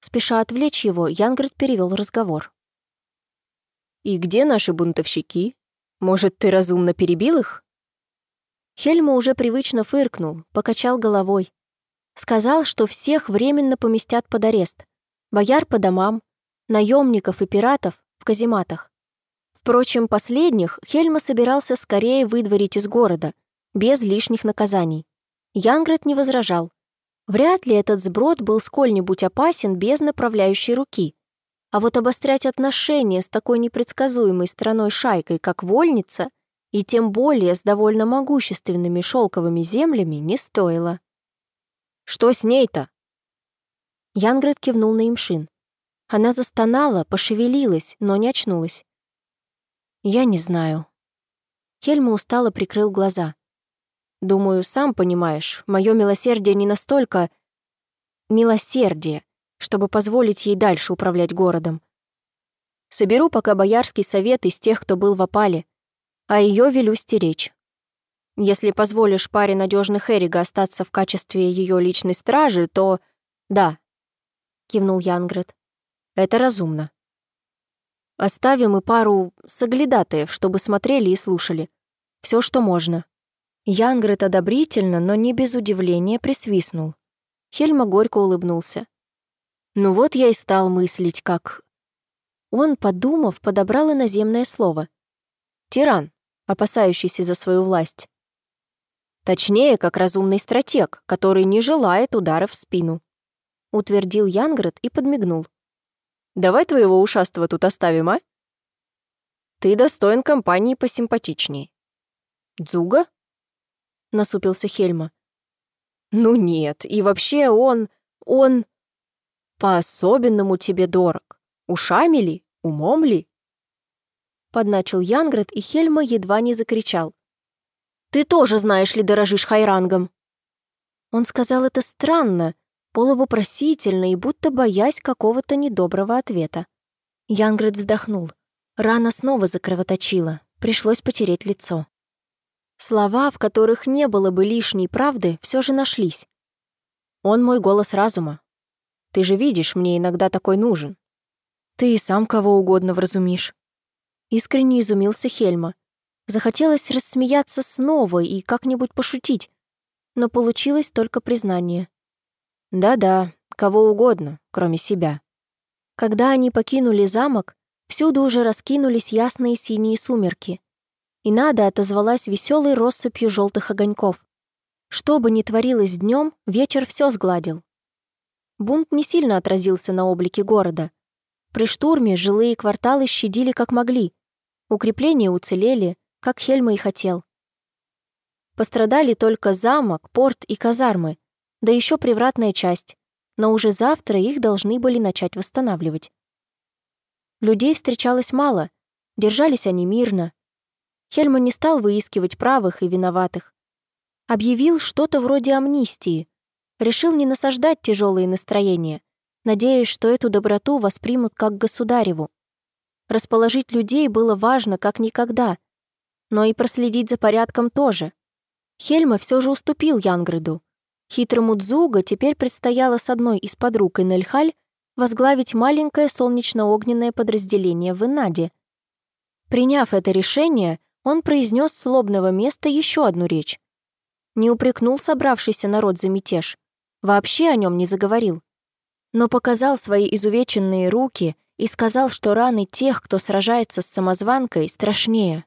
Спеша отвлечь его, Янгрет перевел разговор. «И где наши бунтовщики? Может, ты разумно перебил их?» Хельма уже привычно фыркнул, покачал головой. Сказал, что всех временно поместят под арест. Бояр по домам, наемников и пиратов в казематах. Впрочем, последних Хельма собирался скорее выдворить из города, без лишних наказаний. Янград не возражал. Вряд ли этот сброд был сколь-нибудь опасен без направляющей руки. А вот обострять отношения с такой непредсказуемой страной шайкой, как Вольница, и тем более с довольно могущественными шелковыми землями, не стоило. «Что с ней-то?» Янград кивнул на имшин. Она застонала, пошевелилась, но не очнулась. Я не знаю. Хельма устало прикрыл глаза. Думаю, сам понимаешь, мое милосердие не настолько... Милосердие, чтобы позволить ей дальше управлять городом. Соберу пока боярский совет из тех, кто был в опале, а ее велю стеречь. Если позволишь паре надежных Эрига остаться в качестве ее личной стражи, то... Да, кивнул Янгрет. Это разумно. Оставим и пару соглядатаев, чтобы смотрели и слушали. Все, что можно». Янгрет одобрительно, но не без удивления присвистнул. Хельма горько улыбнулся. «Ну вот я и стал мыслить, как...» Он, подумав, подобрал иноземное слово. «Тиран, опасающийся за свою власть». Точнее, как разумный стратег, который не желает удара в спину. Утвердил Янгрет и подмигнул. Давай твоего ушастого тут оставим, а? Ты достоин компании посимпатичнее. Дзуга? — насупился Хельма. «Ну нет, и вообще он... он... по-особенному тебе дорог. Ушами ли? Умом ли?» Подначил Янгрет, и Хельма едва не закричал. «Ты тоже, знаешь ли, дорожишь хайрангом!» Он сказал это странно, полувопросительно и будто боясь какого-то недоброго ответа. Янгрет вздохнул. Рана снова закровоточила, пришлось потереть лицо. Слова, в которых не было бы лишней правды, все же нашлись. Он мой голос разума. Ты же видишь, мне иногда такой нужен. Ты и сам кого угодно вразумишь. Искренне изумился Хельма. Захотелось рассмеяться снова и как-нибудь пошутить, но получилось только признание. Да-да, кого угодно, кроме себя. Когда они покинули замок, всюду уже раскинулись ясные синие сумерки, и Нада отозвалась веселой россыпью желтых огоньков. Что бы ни творилось днем, вечер все сгладил. Бунт не сильно отразился на облике города. При штурме жилые кварталы щадили как могли. Укрепления уцелели, как Хельма и хотел. Пострадали только замок, порт и казармы, да еще привратная часть, но уже завтра их должны были начать восстанавливать. Людей встречалось мало, держались они мирно, Хельман не стал выискивать правых и виноватых. Объявил что-то вроде амнистии. Решил не насаждать тяжелые настроения, надеясь, что эту доброту воспримут как государеву. Расположить людей было важно как никогда, но и проследить за порядком тоже. Хельма все же уступил Янграду. Хитрому Дзуга теперь предстояло с одной из подруг Инельхаль возглавить маленькое солнечно-огненное подразделение в Инаде. Приняв это решение, он произнес с лобного места еще одну речь. Не упрекнул собравшийся народ за мятеж, вообще о нем не заговорил, но показал свои изувеченные руки и сказал, что раны тех, кто сражается с самозванкой, страшнее.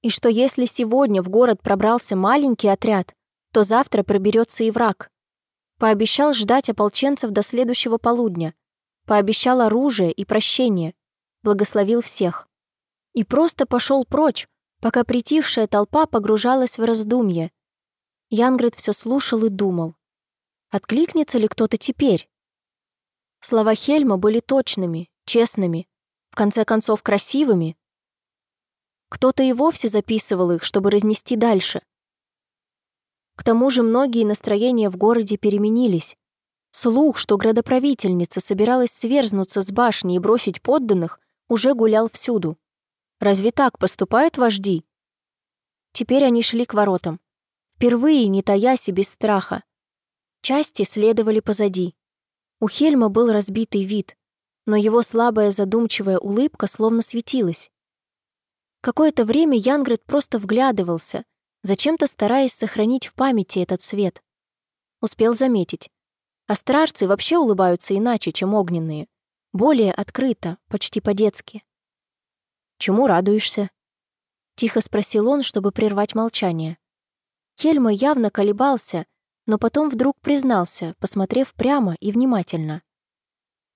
И что если сегодня в город пробрался маленький отряд, то завтра проберется и враг. Пообещал ждать ополченцев до следующего полудня. Пообещал оружие и прощение. Благословил всех. И просто пошел прочь, пока притихшая толпа погружалась в раздумье. Янгрид все слушал и думал. Откликнется ли кто-то теперь? Слова Хельма были точными, честными, в конце концов красивыми. Кто-то и вовсе записывал их, чтобы разнести дальше. К тому же многие настроения в городе переменились. Слух, что градоправительница собиралась сверзнуться с башни и бросить подданных, уже гулял всюду. Разве так поступают вожди? Теперь они шли к воротам. Впервые не таясь и без страха. Части следовали позади. У Хельма был разбитый вид, но его слабая задумчивая улыбка словно светилась. Какое-то время Янгрет просто вглядывался, зачем-то стараясь сохранить в памяти этот свет. Успел заметить. Астрарцы вообще улыбаются иначе, чем огненные. Более открыто, почти по-детски. Чему радуешься?» Тихо спросил он, чтобы прервать молчание. Хельма явно колебался, но потом вдруг признался, посмотрев прямо и внимательно.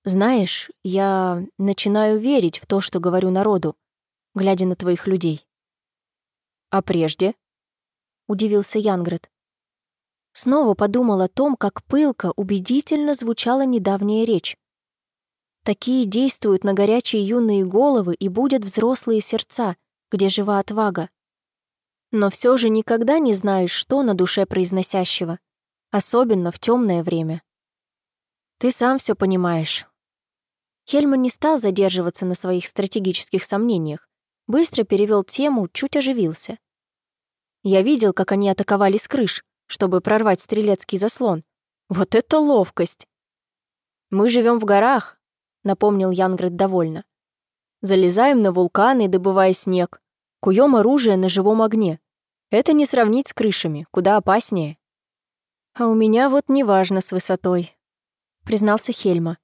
«Знаешь, я начинаю верить в то, что говорю народу, глядя на твоих людей». «А прежде?» — удивился Янгрет. Снова подумал о том, как пылко, убедительно звучала недавняя речь. Такие действуют на горячие юные головы и будут взрослые сердца, где жива отвага. Но все же никогда не знаешь, что на душе произносящего, особенно в темное время. Ты сам все понимаешь. Хельман не стал задерживаться на своих стратегических сомнениях, быстро перевел тему, чуть оживился. Я видел, как они атаковали с крыш, чтобы прорвать стрелецкий заслон. Вот это ловкость! Мы живем в горах, напомнил Янград довольно. Залезаем на вулканы, добывая снег. Куем оружие на живом огне. Это не сравнить с крышами, куда опаснее. А у меня вот неважно с высотой, признался Хельма.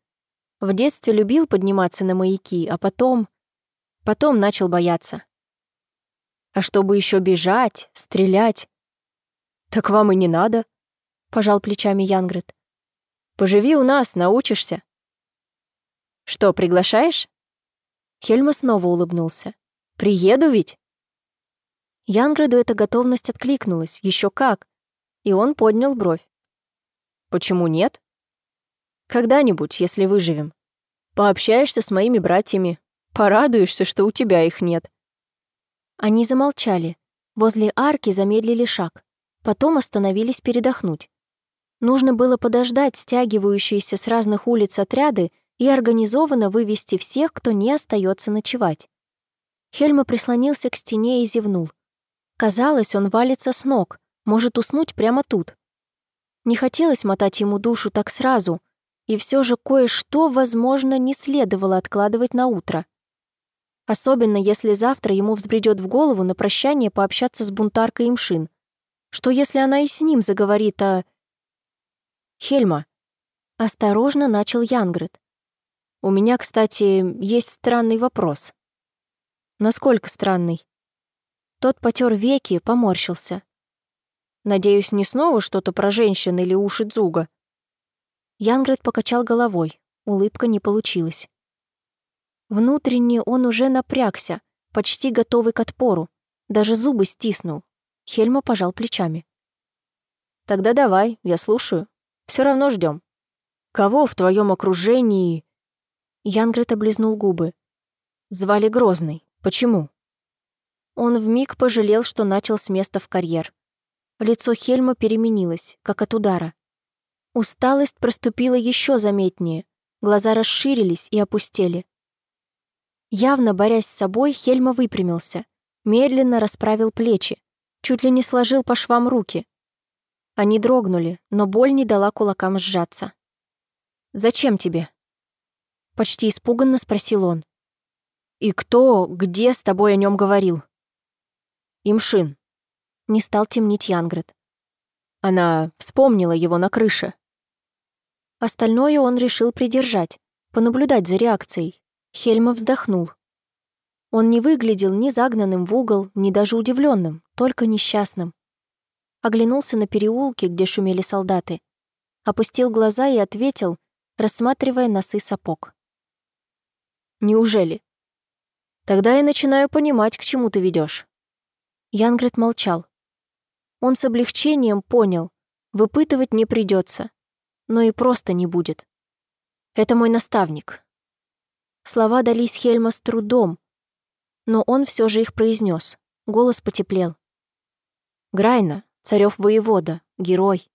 В детстве любил подниматься на маяки, а потом... Потом начал бояться. А чтобы еще бежать, стрелять... Так вам и не надо, пожал плечами Янгрет. Поживи у нас, научишься. «Что, приглашаешь?» Хельма снова улыбнулся. «Приеду ведь?» Янграду эта готовность откликнулась, еще как, и он поднял бровь. «Почему нет?» «Когда-нибудь, если выживем. Пообщаешься с моими братьями, порадуешься, что у тебя их нет». Они замолчали. Возле арки замедлили шаг. Потом остановились передохнуть. Нужно было подождать стягивающиеся с разных улиц отряды и организованно вывести всех, кто не остается ночевать. Хельма прислонился к стене и зевнул. Казалось, он валится с ног, может уснуть прямо тут. Не хотелось мотать ему душу так сразу, и все же кое-что, возможно, не следовало откладывать на утро. Особенно если завтра ему взбредет в голову на прощание пообщаться с бунтаркой Имшин. Что если она и с ним заговорит о... Хельма. Осторожно начал Янгрет. У меня, кстати, есть странный вопрос. Насколько странный? Тот потер веки, поморщился. Надеюсь, не снова что-то про женщин или уши Дзуга. Янгрет покачал головой. Улыбка не получилась. Внутренне он уже напрягся, почти готовый к отпору. Даже зубы стиснул. Хельма пожал плечами. «Тогда давай, я слушаю. Все равно ждем. Кого в твоем окружении...» Янгрет облизнул губы. «Звали Грозный. Почему?» Он вмиг пожалел, что начал с места в карьер. Лицо Хельма переменилось, как от удара. Усталость проступила еще заметнее, глаза расширились и опустели. Явно борясь с собой, Хельма выпрямился, медленно расправил плечи, чуть ли не сложил по швам руки. Они дрогнули, но боль не дала кулакам сжаться. «Зачем тебе?» Почти испуганно спросил он. «И кто, где с тобой о нем говорил?» «Имшин», — не стал темнить Янгрет. Она вспомнила его на крыше. Остальное он решил придержать, понаблюдать за реакцией. Хельма вздохнул. Он не выглядел ни загнанным в угол, ни даже удивленным, только несчастным оглянулся на переулки, где шумели солдаты, опустил глаза и ответил, рассматривая носы сапог. «Неужели? Тогда я начинаю понимать, к чему ты ведешь. Янгрет молчал. Он с облегчением понял, выпытывать не придется, но и просто не будет. Это мой наставник. Слова дались Хельма с трудом, но он все же их произнес. Голос потеплел. Грайна, Царев воевода, герой.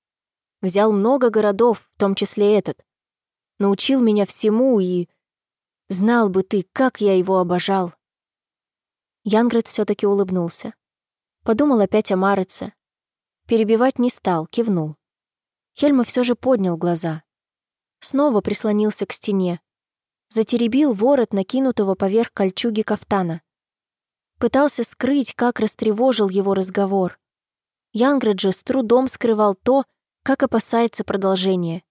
Взял много городов, в том числе этот. Научил меня всему и... Знал бы ты, как я его обожал. Янгрет все таки улыбнулся. Подумал опять о Марице. Перебивать не стал, кивнул. Хельма все же поднял глаза. Снова прислонился к стене. Затеребил ворот накинутого поверх кольчуги кафтана. Пытался скрыть, как растревожил его разговор. Янгрид с трудом скрывал то, как опасается продолжения.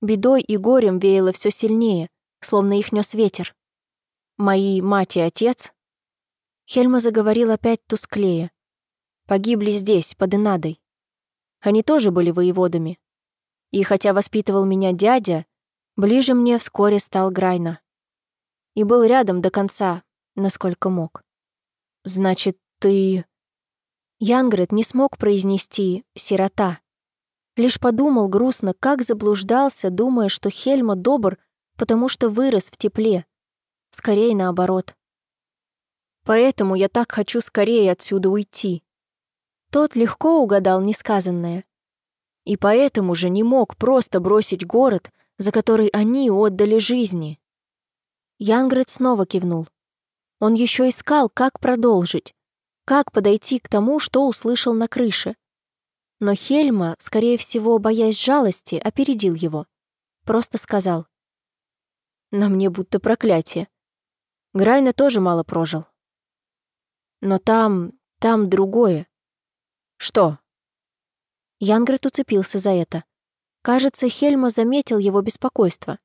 Бедой и горем веяло все сильнее, словно их нес ветер. Мои мать и отец... Хельма заговорил опять тусклее. Погибли здесь, под Инадой. Они тоже были воеводами. И хотя воспитывал меня дядя, ближе мне вскоре стал Грайна. И был рядом до конца, насколько мог. «Значит, ты...» Янгрет не смог произнести «сирота». Лишь подумал грустно, как заблуждался, думая, что Хельма добр, потому что вырос в тепле. Скорее наоборот. Поэтому я так хочу скорее отсюда уйти. Тот легко угадал несказанное. И поэтому же не мог просто бросить город, за который они отдали жизни. Янгрет снова кивнул. Он еще искал, как продолжить, как подойти к тому, что услышал на крыше? Но Хельма, скорее всего, боясь жалости, опередил его. Просто сказал. «На мне будто проклятие. Грайна тоже мало прожил. Но там, там другое. Что?» Янгрет уцепился за это. Кажется, Хельма заметил его беспокойство.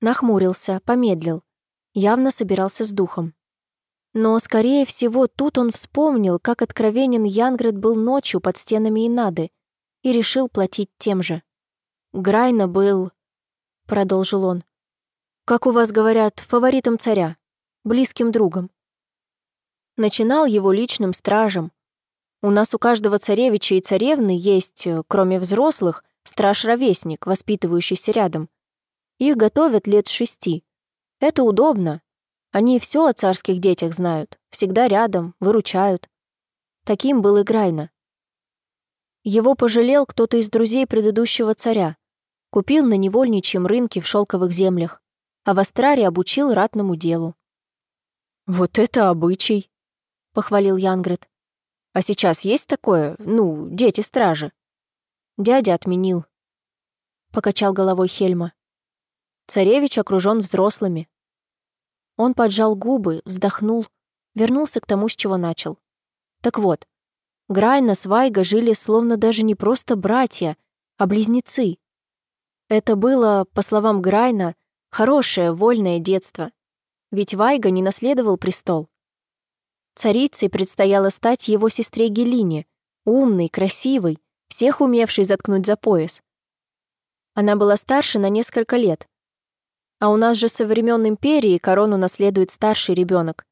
Нахмурился, помедлил. Явно собирался с духом. Но, скорее всего, тут он вспомнил, как откровенен Янгрет был ночью под стенами Инады и решил платить тем же. «Грайна был...» — продолжил он. «Как у вас говорят, фаворитом царя, близким другом. Начинал его личным стражем. У нас у каждого царевича и царевны есть, э, кроме взрослых, страж-ровесник, воспитывающийся рядом. Их готовят лет шести. Это удобно. Они все о царских детях знают, всегда рядом, выручают. Таким был и Грайна. Его пожалел кто-то из друзей предыдущего царя. Купил на невольничьем рынке в шелковых землях, а в Астраре обучил ратному делу. «Вот это обычай!» — похвалил Янгрет. «А сейчас есть такое, ну, дети-стражи?» Дядя отменил. Покачал головой Хельма. Царевич окружен взрослыми. Он поджал губы, вздохнул, вернулся к тому, с чего начал. Так вот, Грайна с Вайга жили словно даже не просто братья, а близнецы. Это было, по словам Грайна, хорошее, вольное детство. Ведь Вайга не наследовал престол. Царицей предстояло стать его сестре Гелине, умной, красивой, всех умевшей заткнуть за пояс. Она была старше на несколько лет. А у нас же со времен империи корону наследует старший ребенок.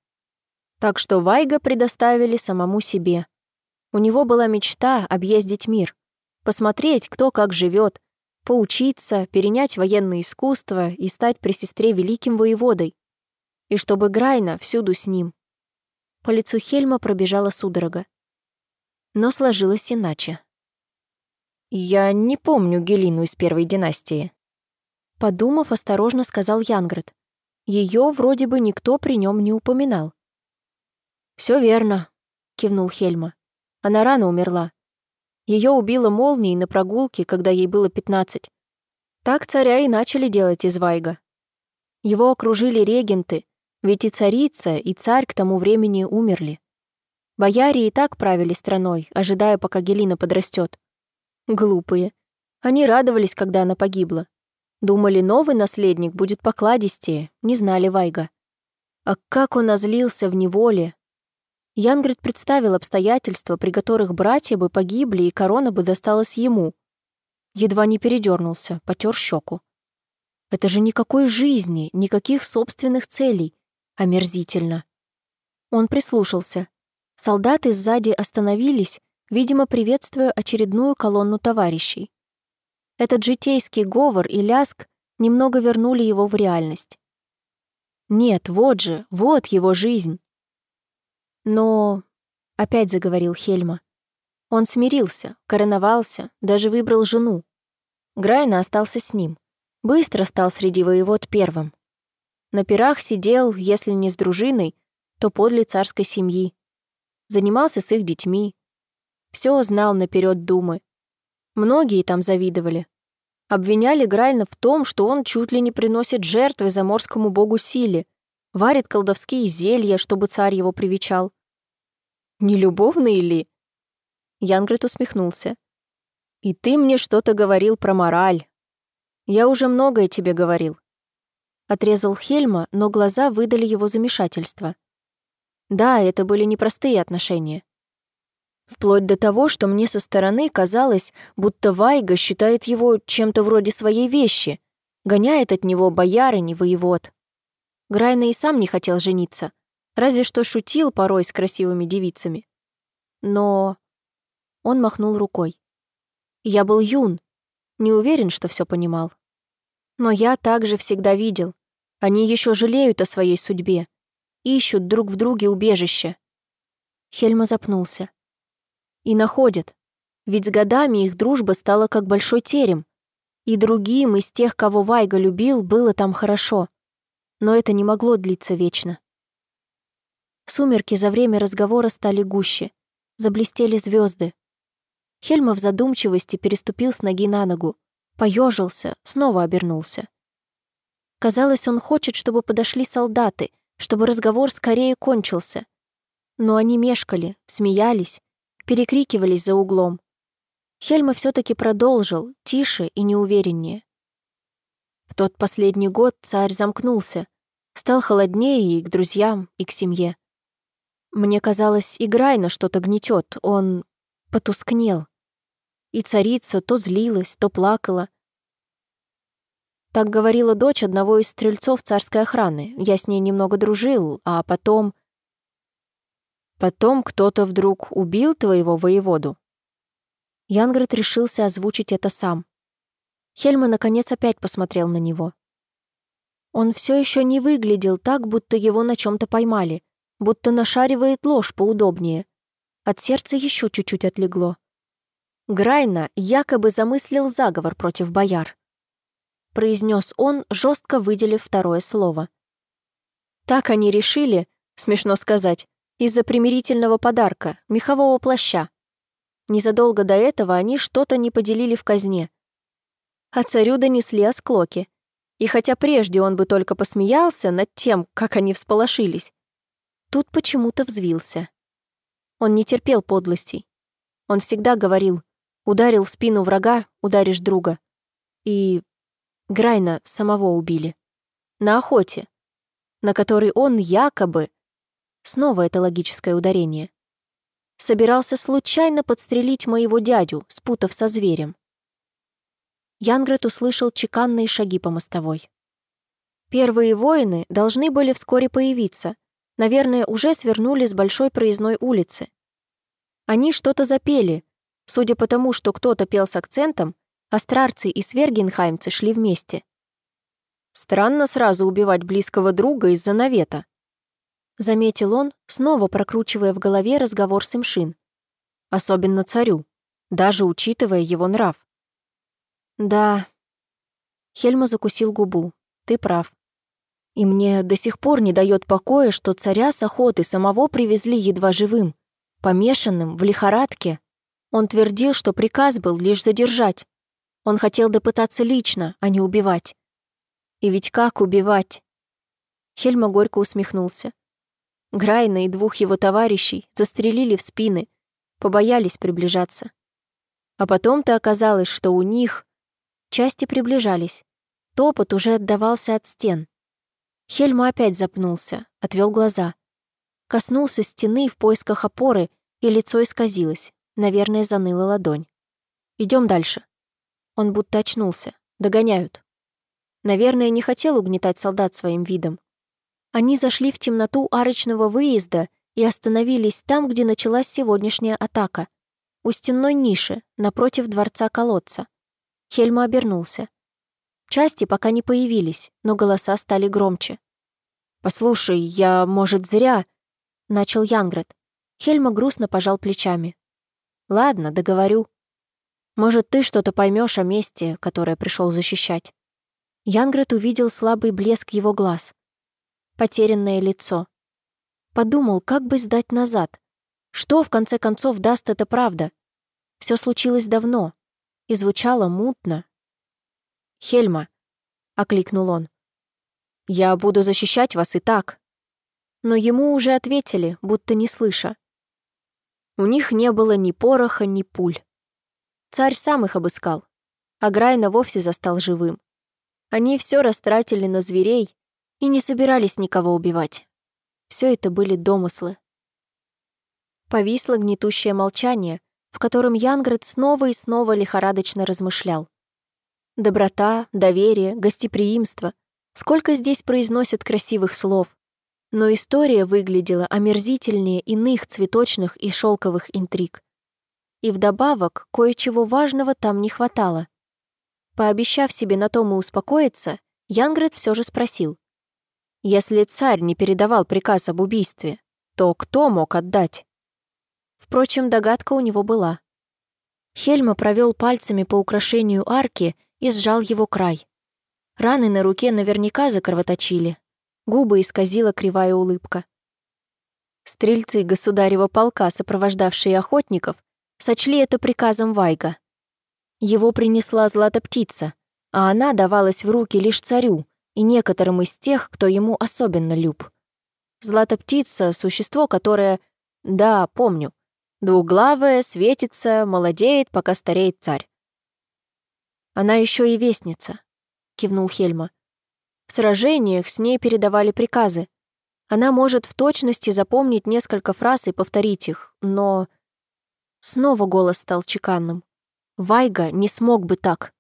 Так что Вайга предоставили самому себе. У него была мечта объездить мир, посмотреть, кто как живет, поучиться, перенять военное искусство и стать при сестре великим воеводой. И чтобы Грайна всюду с ним. По лицу Хельма пробежала судорога. Но сложилось иначе. «Я не помню Гелину из первой династии», — подумав, осторожно сказал Янград. Ее вроде бы никто при нем не упоминал. Все верно», — кивнул Хельма. Она рано умерла. Ее убила молнией на прогулке, когда ей было 15. Так царя и начали делать из Вайга. Его окружили регенты, ведь и царица, и царь к тому времени умерли. Бояре и так правили страной, ожидая, пока Гелина подрастет. Глупые. Они радовались, когда она погибла. Думали, новый наследник будет покладистее, не знали Вайга. А как он озлился в неволе, Янгрид представил обстоятельства, при которых братья бы погибли и корона бы досталась ему. Едва не передернулся, потер щеку. Это же никакой жизни, никаких собственных целей. Омерзительно. Он прислушался. Солдаты сзади остановились, видимо, приветствуя очередную колонну товарищей. Этот житейский говор и ляск немного вернули его в реальность. Нет, вот же, вот его жизнь. Но... Опять заговорил Хельма. Он смирился, короновался, даже выбрал жену. Грайна остался с ним. Быстро стал среди воевод первым. На пирах сидел, если не с дружиной, то подле царской семьи. Занимался с их детьми. Все знал наперед думы. Многие там завидовали. Обвиняли Грайна в том, что он чуть ли не приносит жертвы заморскому богу силе, варит колдовские зелья, чтобы царь его привечал. Не любовные ли?» Янгрет усмехнулся. «И ты мне что-то говорил про мораль. Я уже многое тебе говорил». Отрезал Хельма, но глаза выдали его замешательство. Да, это были непростые отношения. Вплоть до того, что мне со стороны казалось, будто Вайга считает его чем-то вроде своей вещи, гоняет от него боярынь и воевод. Грайна и сам не хотел жениться, Разве что шутил порой с красивыми девицами. Но... Он махнул рукой. Я был юн, не уверен, что все понимал. Но я также всегда видел. Они еще жалеют о своей судьбе. Ищут друг в друге убежище. Хельма запнулся. И находят. Ведь с годами их дружба стала как большой терем. И другим из тех, кого Вайга любил, было там хорошо. Но это не могло длиться вечно. Сумерки за время разговора стали гуще. Заблестели звезды. Хельма в задумчивости переступил с ноги на ногу, поежился, снова обернулся. Казалось, он хочет, чтобы подошли солдаты, чтобы разговор скорее кончился. Но они мешкали, смеялись, перекрикивались за углом. Хельма все таки продолжил, тише и неувереннее. В тот последний год царь замкнулся, стал холоднее и к друзьям, и к семье. Мне казалось, играй на что-то гнетет, он потускнел. И царица то злилась, то плакала. Так говорила дочь одного из стрельцов царской охраны. Я с ней немного дружил, а потом... Потом кто-то вдруг убил твоего воеводу. Янгрет решился озвучить это сам. Хельма, наконец, опять посмотрел на него. Он все еще не выглядел так, будто его на чем то поймали, будто нашаривает ложь поудобнее. От сердца еще чуть-чуть отлегло. Грайна якобы замыслил заговор против бояр. Произнес он, жестко выделив второе слово. Так они решили, смешно сказать, из-за примирительного подарка, мехового плаща. Незадолго до этого они что-то не поделили в казне. А царю донесли осклоки. И хотя прежде он бы только посмеялся над тем, как они всполошились, тут почему-то взвился. Он не терпел подлостей. Он всегда говорил, ударил в спину врага, ударишь друга. И Грайна самого убили. На охоте, на которой он якобы... Снова это логическое ударение собирался случайно подстрелить моего дядю, спутав со зверем. Янгрет услышал чеканные шаги по мостовой. Первые воины должны были вскоре появиться, наверное, уже свернули с большой проездной улицы. Они что-то запели, судя по тому, что кто-то пел с акцентом, астрарцы и свергенхаймцы шли вместе. Странно сразу убивать близкого друга из-за навета. Заметил он, снова прокручивая в голове разговор с Имшин. Особенно царю, даже учитывая его нрав. Да. Хельма закусил губу. Ты прав. И мне до сих пор не дает покоя, что царя с охоты самого привезли едва живым, помешанным, в лихорадке. Он твердил, что приказ был лишь задержать. Он хотел допытаться лично, а не убивать. И ведь как убивать? Хельма горько усмехнулся. Грайна и двух его товарищей застрелили в спины, побоялись приближаться. А потом-то оказалось, что у них части приближались. Топот уже отдавался от стен. Хельма опять запнулся, отвел глаза. Коснулся стены в поисках опоры, и лицо исказилось. Наверное, заныла ладонь. Идем дальше. Он будто очнулся. Догоняют. Наверное, не хотел угнетать солдат своим видом. Они зашли в темноту арочного выезда и остановились там, где началась сегодняшняя атака. У стенной ниши, напротив дворца колодца. Хельма обернулся. Части пока не появились, но голоса стали громче. «Послушай, я, может, зря...» — начал Янгрет. Хельма грустно пожал плечами. «Ладно, договорю. Может, ты что-то поймешь о месте, которое пришел защищать». Янгрет увидел слабый блеск его глаз потерянное лицо. Подумал, как бы сдать назад. Что, в конце концов, даст эта правда? Все случилось давно и звучало мутно. «Хельма», — окликнул он, — «я буду защищать вас и так». Но ему уже ответили, будто не слыша. У них не было ни пороха, ни пуль. Царь сам их обыскал, а Грайна вовсе застал живым. Они все растратили на зверей, и не собирались никого убивать. Все это были домыслы. Повисло гнетущее молчание, в котором Янград снова и снова лихорадочно размышлял. Доброта, доверие, гостеприимство. Сколько здесь произносят красивых слов. Но история выглядела омерзительнее иных цветочных и шелковых интриг. И вдобавок кое-чего важного там не хватало. Пообещав себе на том и успокоиться, Янград все же спросил. Если царь не передавал приказ об убийстве, то кто мог отдать? Впрочем, догадка у него была. Хельма провел пальцами по украшению арки и сжал его край. Раны на руке наверняка закровоточили. Губы исказила кривая улыбка. Стрельцы государева полка, сопровождавшие охотников, сочли это приказом Вайга. Его принесла злата птица, а она давалась в руки лишь царю, и некоторым из тех, кто ему особенно люб. Злата-птица — существо, которое... Да, помню. Двуглавая, светится, молодеет, пока стареет царь. Она еще и вестница, кивнул Хельма. В сражениях с ней передавали приказы. Она может в точности запомнить несколько фраз и повторить их, но... Снова голос стал чеканным. Вайга не смог бы так.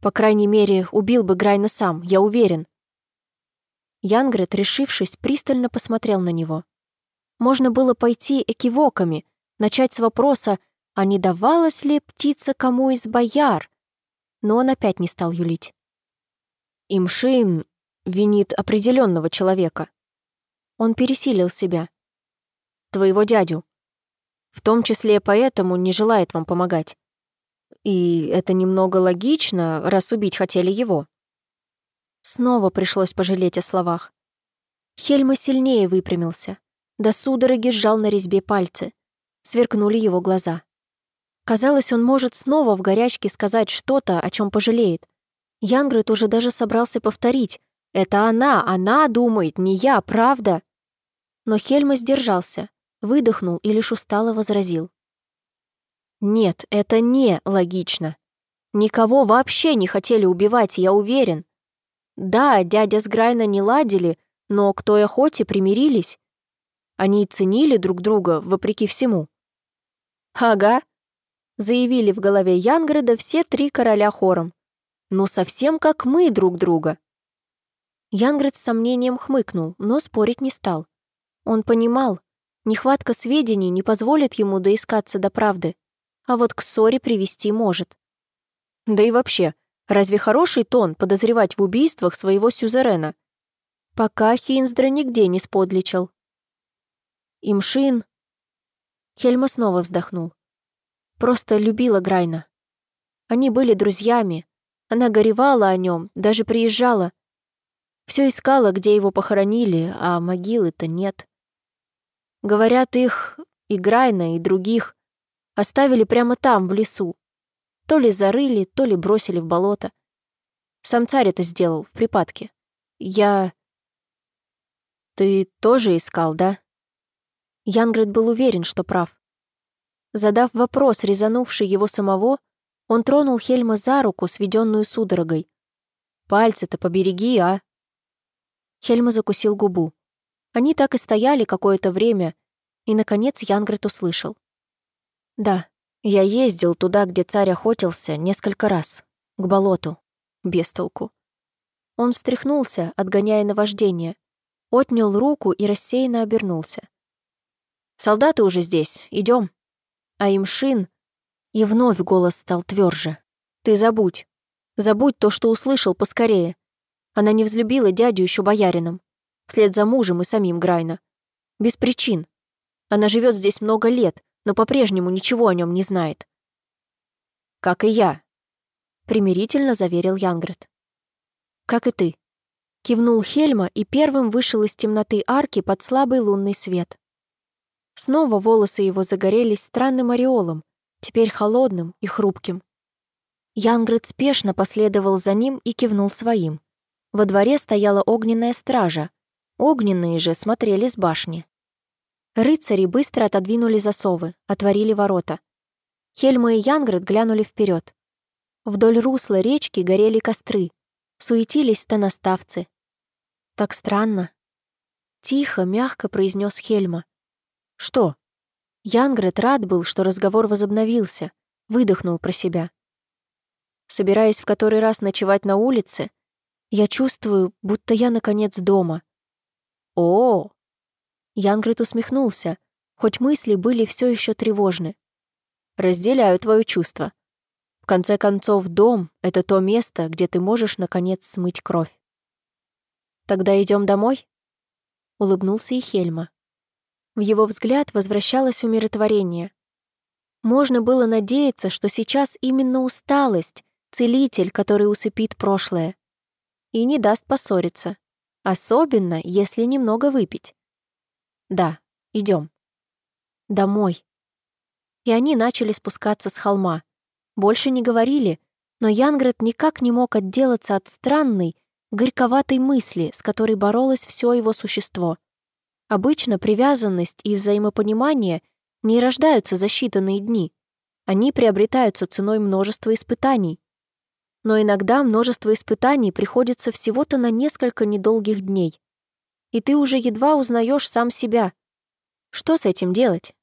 По крайней мере, убил бы Грайна сам, я уверен. Янгрет, решившись, пристально посмотрел на него. Можно было пойти экивоками, начать с вопроса, а не давалась ли птица кому из бояр? Но он опять не стал юлить. Имшин винит определенного человека. Он пересилил себя. Твоего дядю. В том числе поэтому не желает вам помогать. И это немного логично, раз убить хотели его. Снова пришлось пожалеть о словах. Хельма сильнее выпрямился. До судороги сжал на резьбе пальцы. Сверкнули его глаза. Казалось, он может снова в горячке сказать что-то, о чем пожалеет. Янгрет уже даже собрался повторить. «Это она, она думает, не я, правда?» Но Хельма сдержался, выдохнул и лишь устало возразил. «Нет, это не логично. Никого вообще не хотели убивать, я уверен. Да, дядя с Грайна не ладили, но к той охоте примирились. Они ценили друг друга, вопреки всему. «Ага», — заявили в голове Янграда все три короля хором. «Ну, совсем как мы друг друга». Янград с сомнением хмыкнул, но спорить не стал. Он понимал, нехватка сведений не позволит ему доискаться до правды, а вот к ссоре привести может. Да и вообще, разве хороший тон подозревать в убийствах своего сюзерена? Пока Хинздра нигде не сподличал. Имшин... Хельма снова вздохнул. Просто любила Грайна. Они были друзьями. Она горевала о нем, даже приезжала. Все искала, где его похоронили, а могилы-то нет. Говорят, их, и Грайна, и других, оставили прямо там, в лесу. То ли зарыли, то ли бросили в болото. Сам царь это сделал, в припадке. Я... «Ты тоже искал, да?» Янгрид был уверен, что прав. Задав вопрос, резанувший его самого, он тронул Хельма за руку, сведенную судорогой. «Пальцы-то побереги, а!» Хельма закусил губу. Они так и стояли какое-то время, и, наконец, Янгрид услышал. «Да, я ездил туда, где царь охотился, несколько раз. К болоту. Без толку». Он встряхнулся, отгоняя наваждение, отнял руку и рассеянно обернулся. «Солдаты уже здесь, идем. А Имшин... И вновь голос стал тверже. «Ты забудь. Забудь то, что услышал поскорее. Она не взлюбила дядю еще боярином. Вслед за мужем и самим Грайна. Без причин. Она живет здесь много лет, но по-прежнему ничего о нем не знает. «Как и я», — примирительно заверил Янгрет. «Как и ты», Кивнул Хельма и первым вышел из темноты арки под слабый лунный свет. Снова волосы его загорелись странным ореолом, теперь холодным и хрупким. Янгрид спешно последовал за ним и кивнул своим. Во дворе стояла огненная стража. Огненные же смотрели с башни. Рыцари быстро отодвинули засовы, отворили ворота. Хельма и Янгрид глянули вперед. Вдоль русла речки горели костры, суетились стоноставцы. Так странно. Тихо, мягко произнес Хельма. Что? Янгрет рад был, что разговор возобновился, выдохнул про себя. Собираясь в который раз ночевать на улице, я чувствую, будто я, наконец, дома. О! -о! Янгрет усмехнулся, хоть мысли были все еще тревожны. Разделяю твое чувство конце концов, дом — это то место, где ты можешь, наконец, смыть кровь. «Тогда идем домой?» — улыбнулся и Хельма. В его взгляд возвращалось умиротворение. Можно было надеяться, что сейчас именно усталость — целитель, который усыпит прошлое. И не даст поссориться. Особенно, если немного выпить. Да, идем. Домой. И они начали спускаться с холма. Больше не говорили, но Янгрет никак не мог отделаться от странной, горьковатой мысли, с которой боролось все его существо. Обычно привязанность и взаимопонимание не рождаются за считанные дни. Они приобретаются ценой множества испытаний. Но иногда множество испытаний приходится всего-то на несколько недолгих дней. И ты уже едва узнаешь сам себя. Что с этим делать?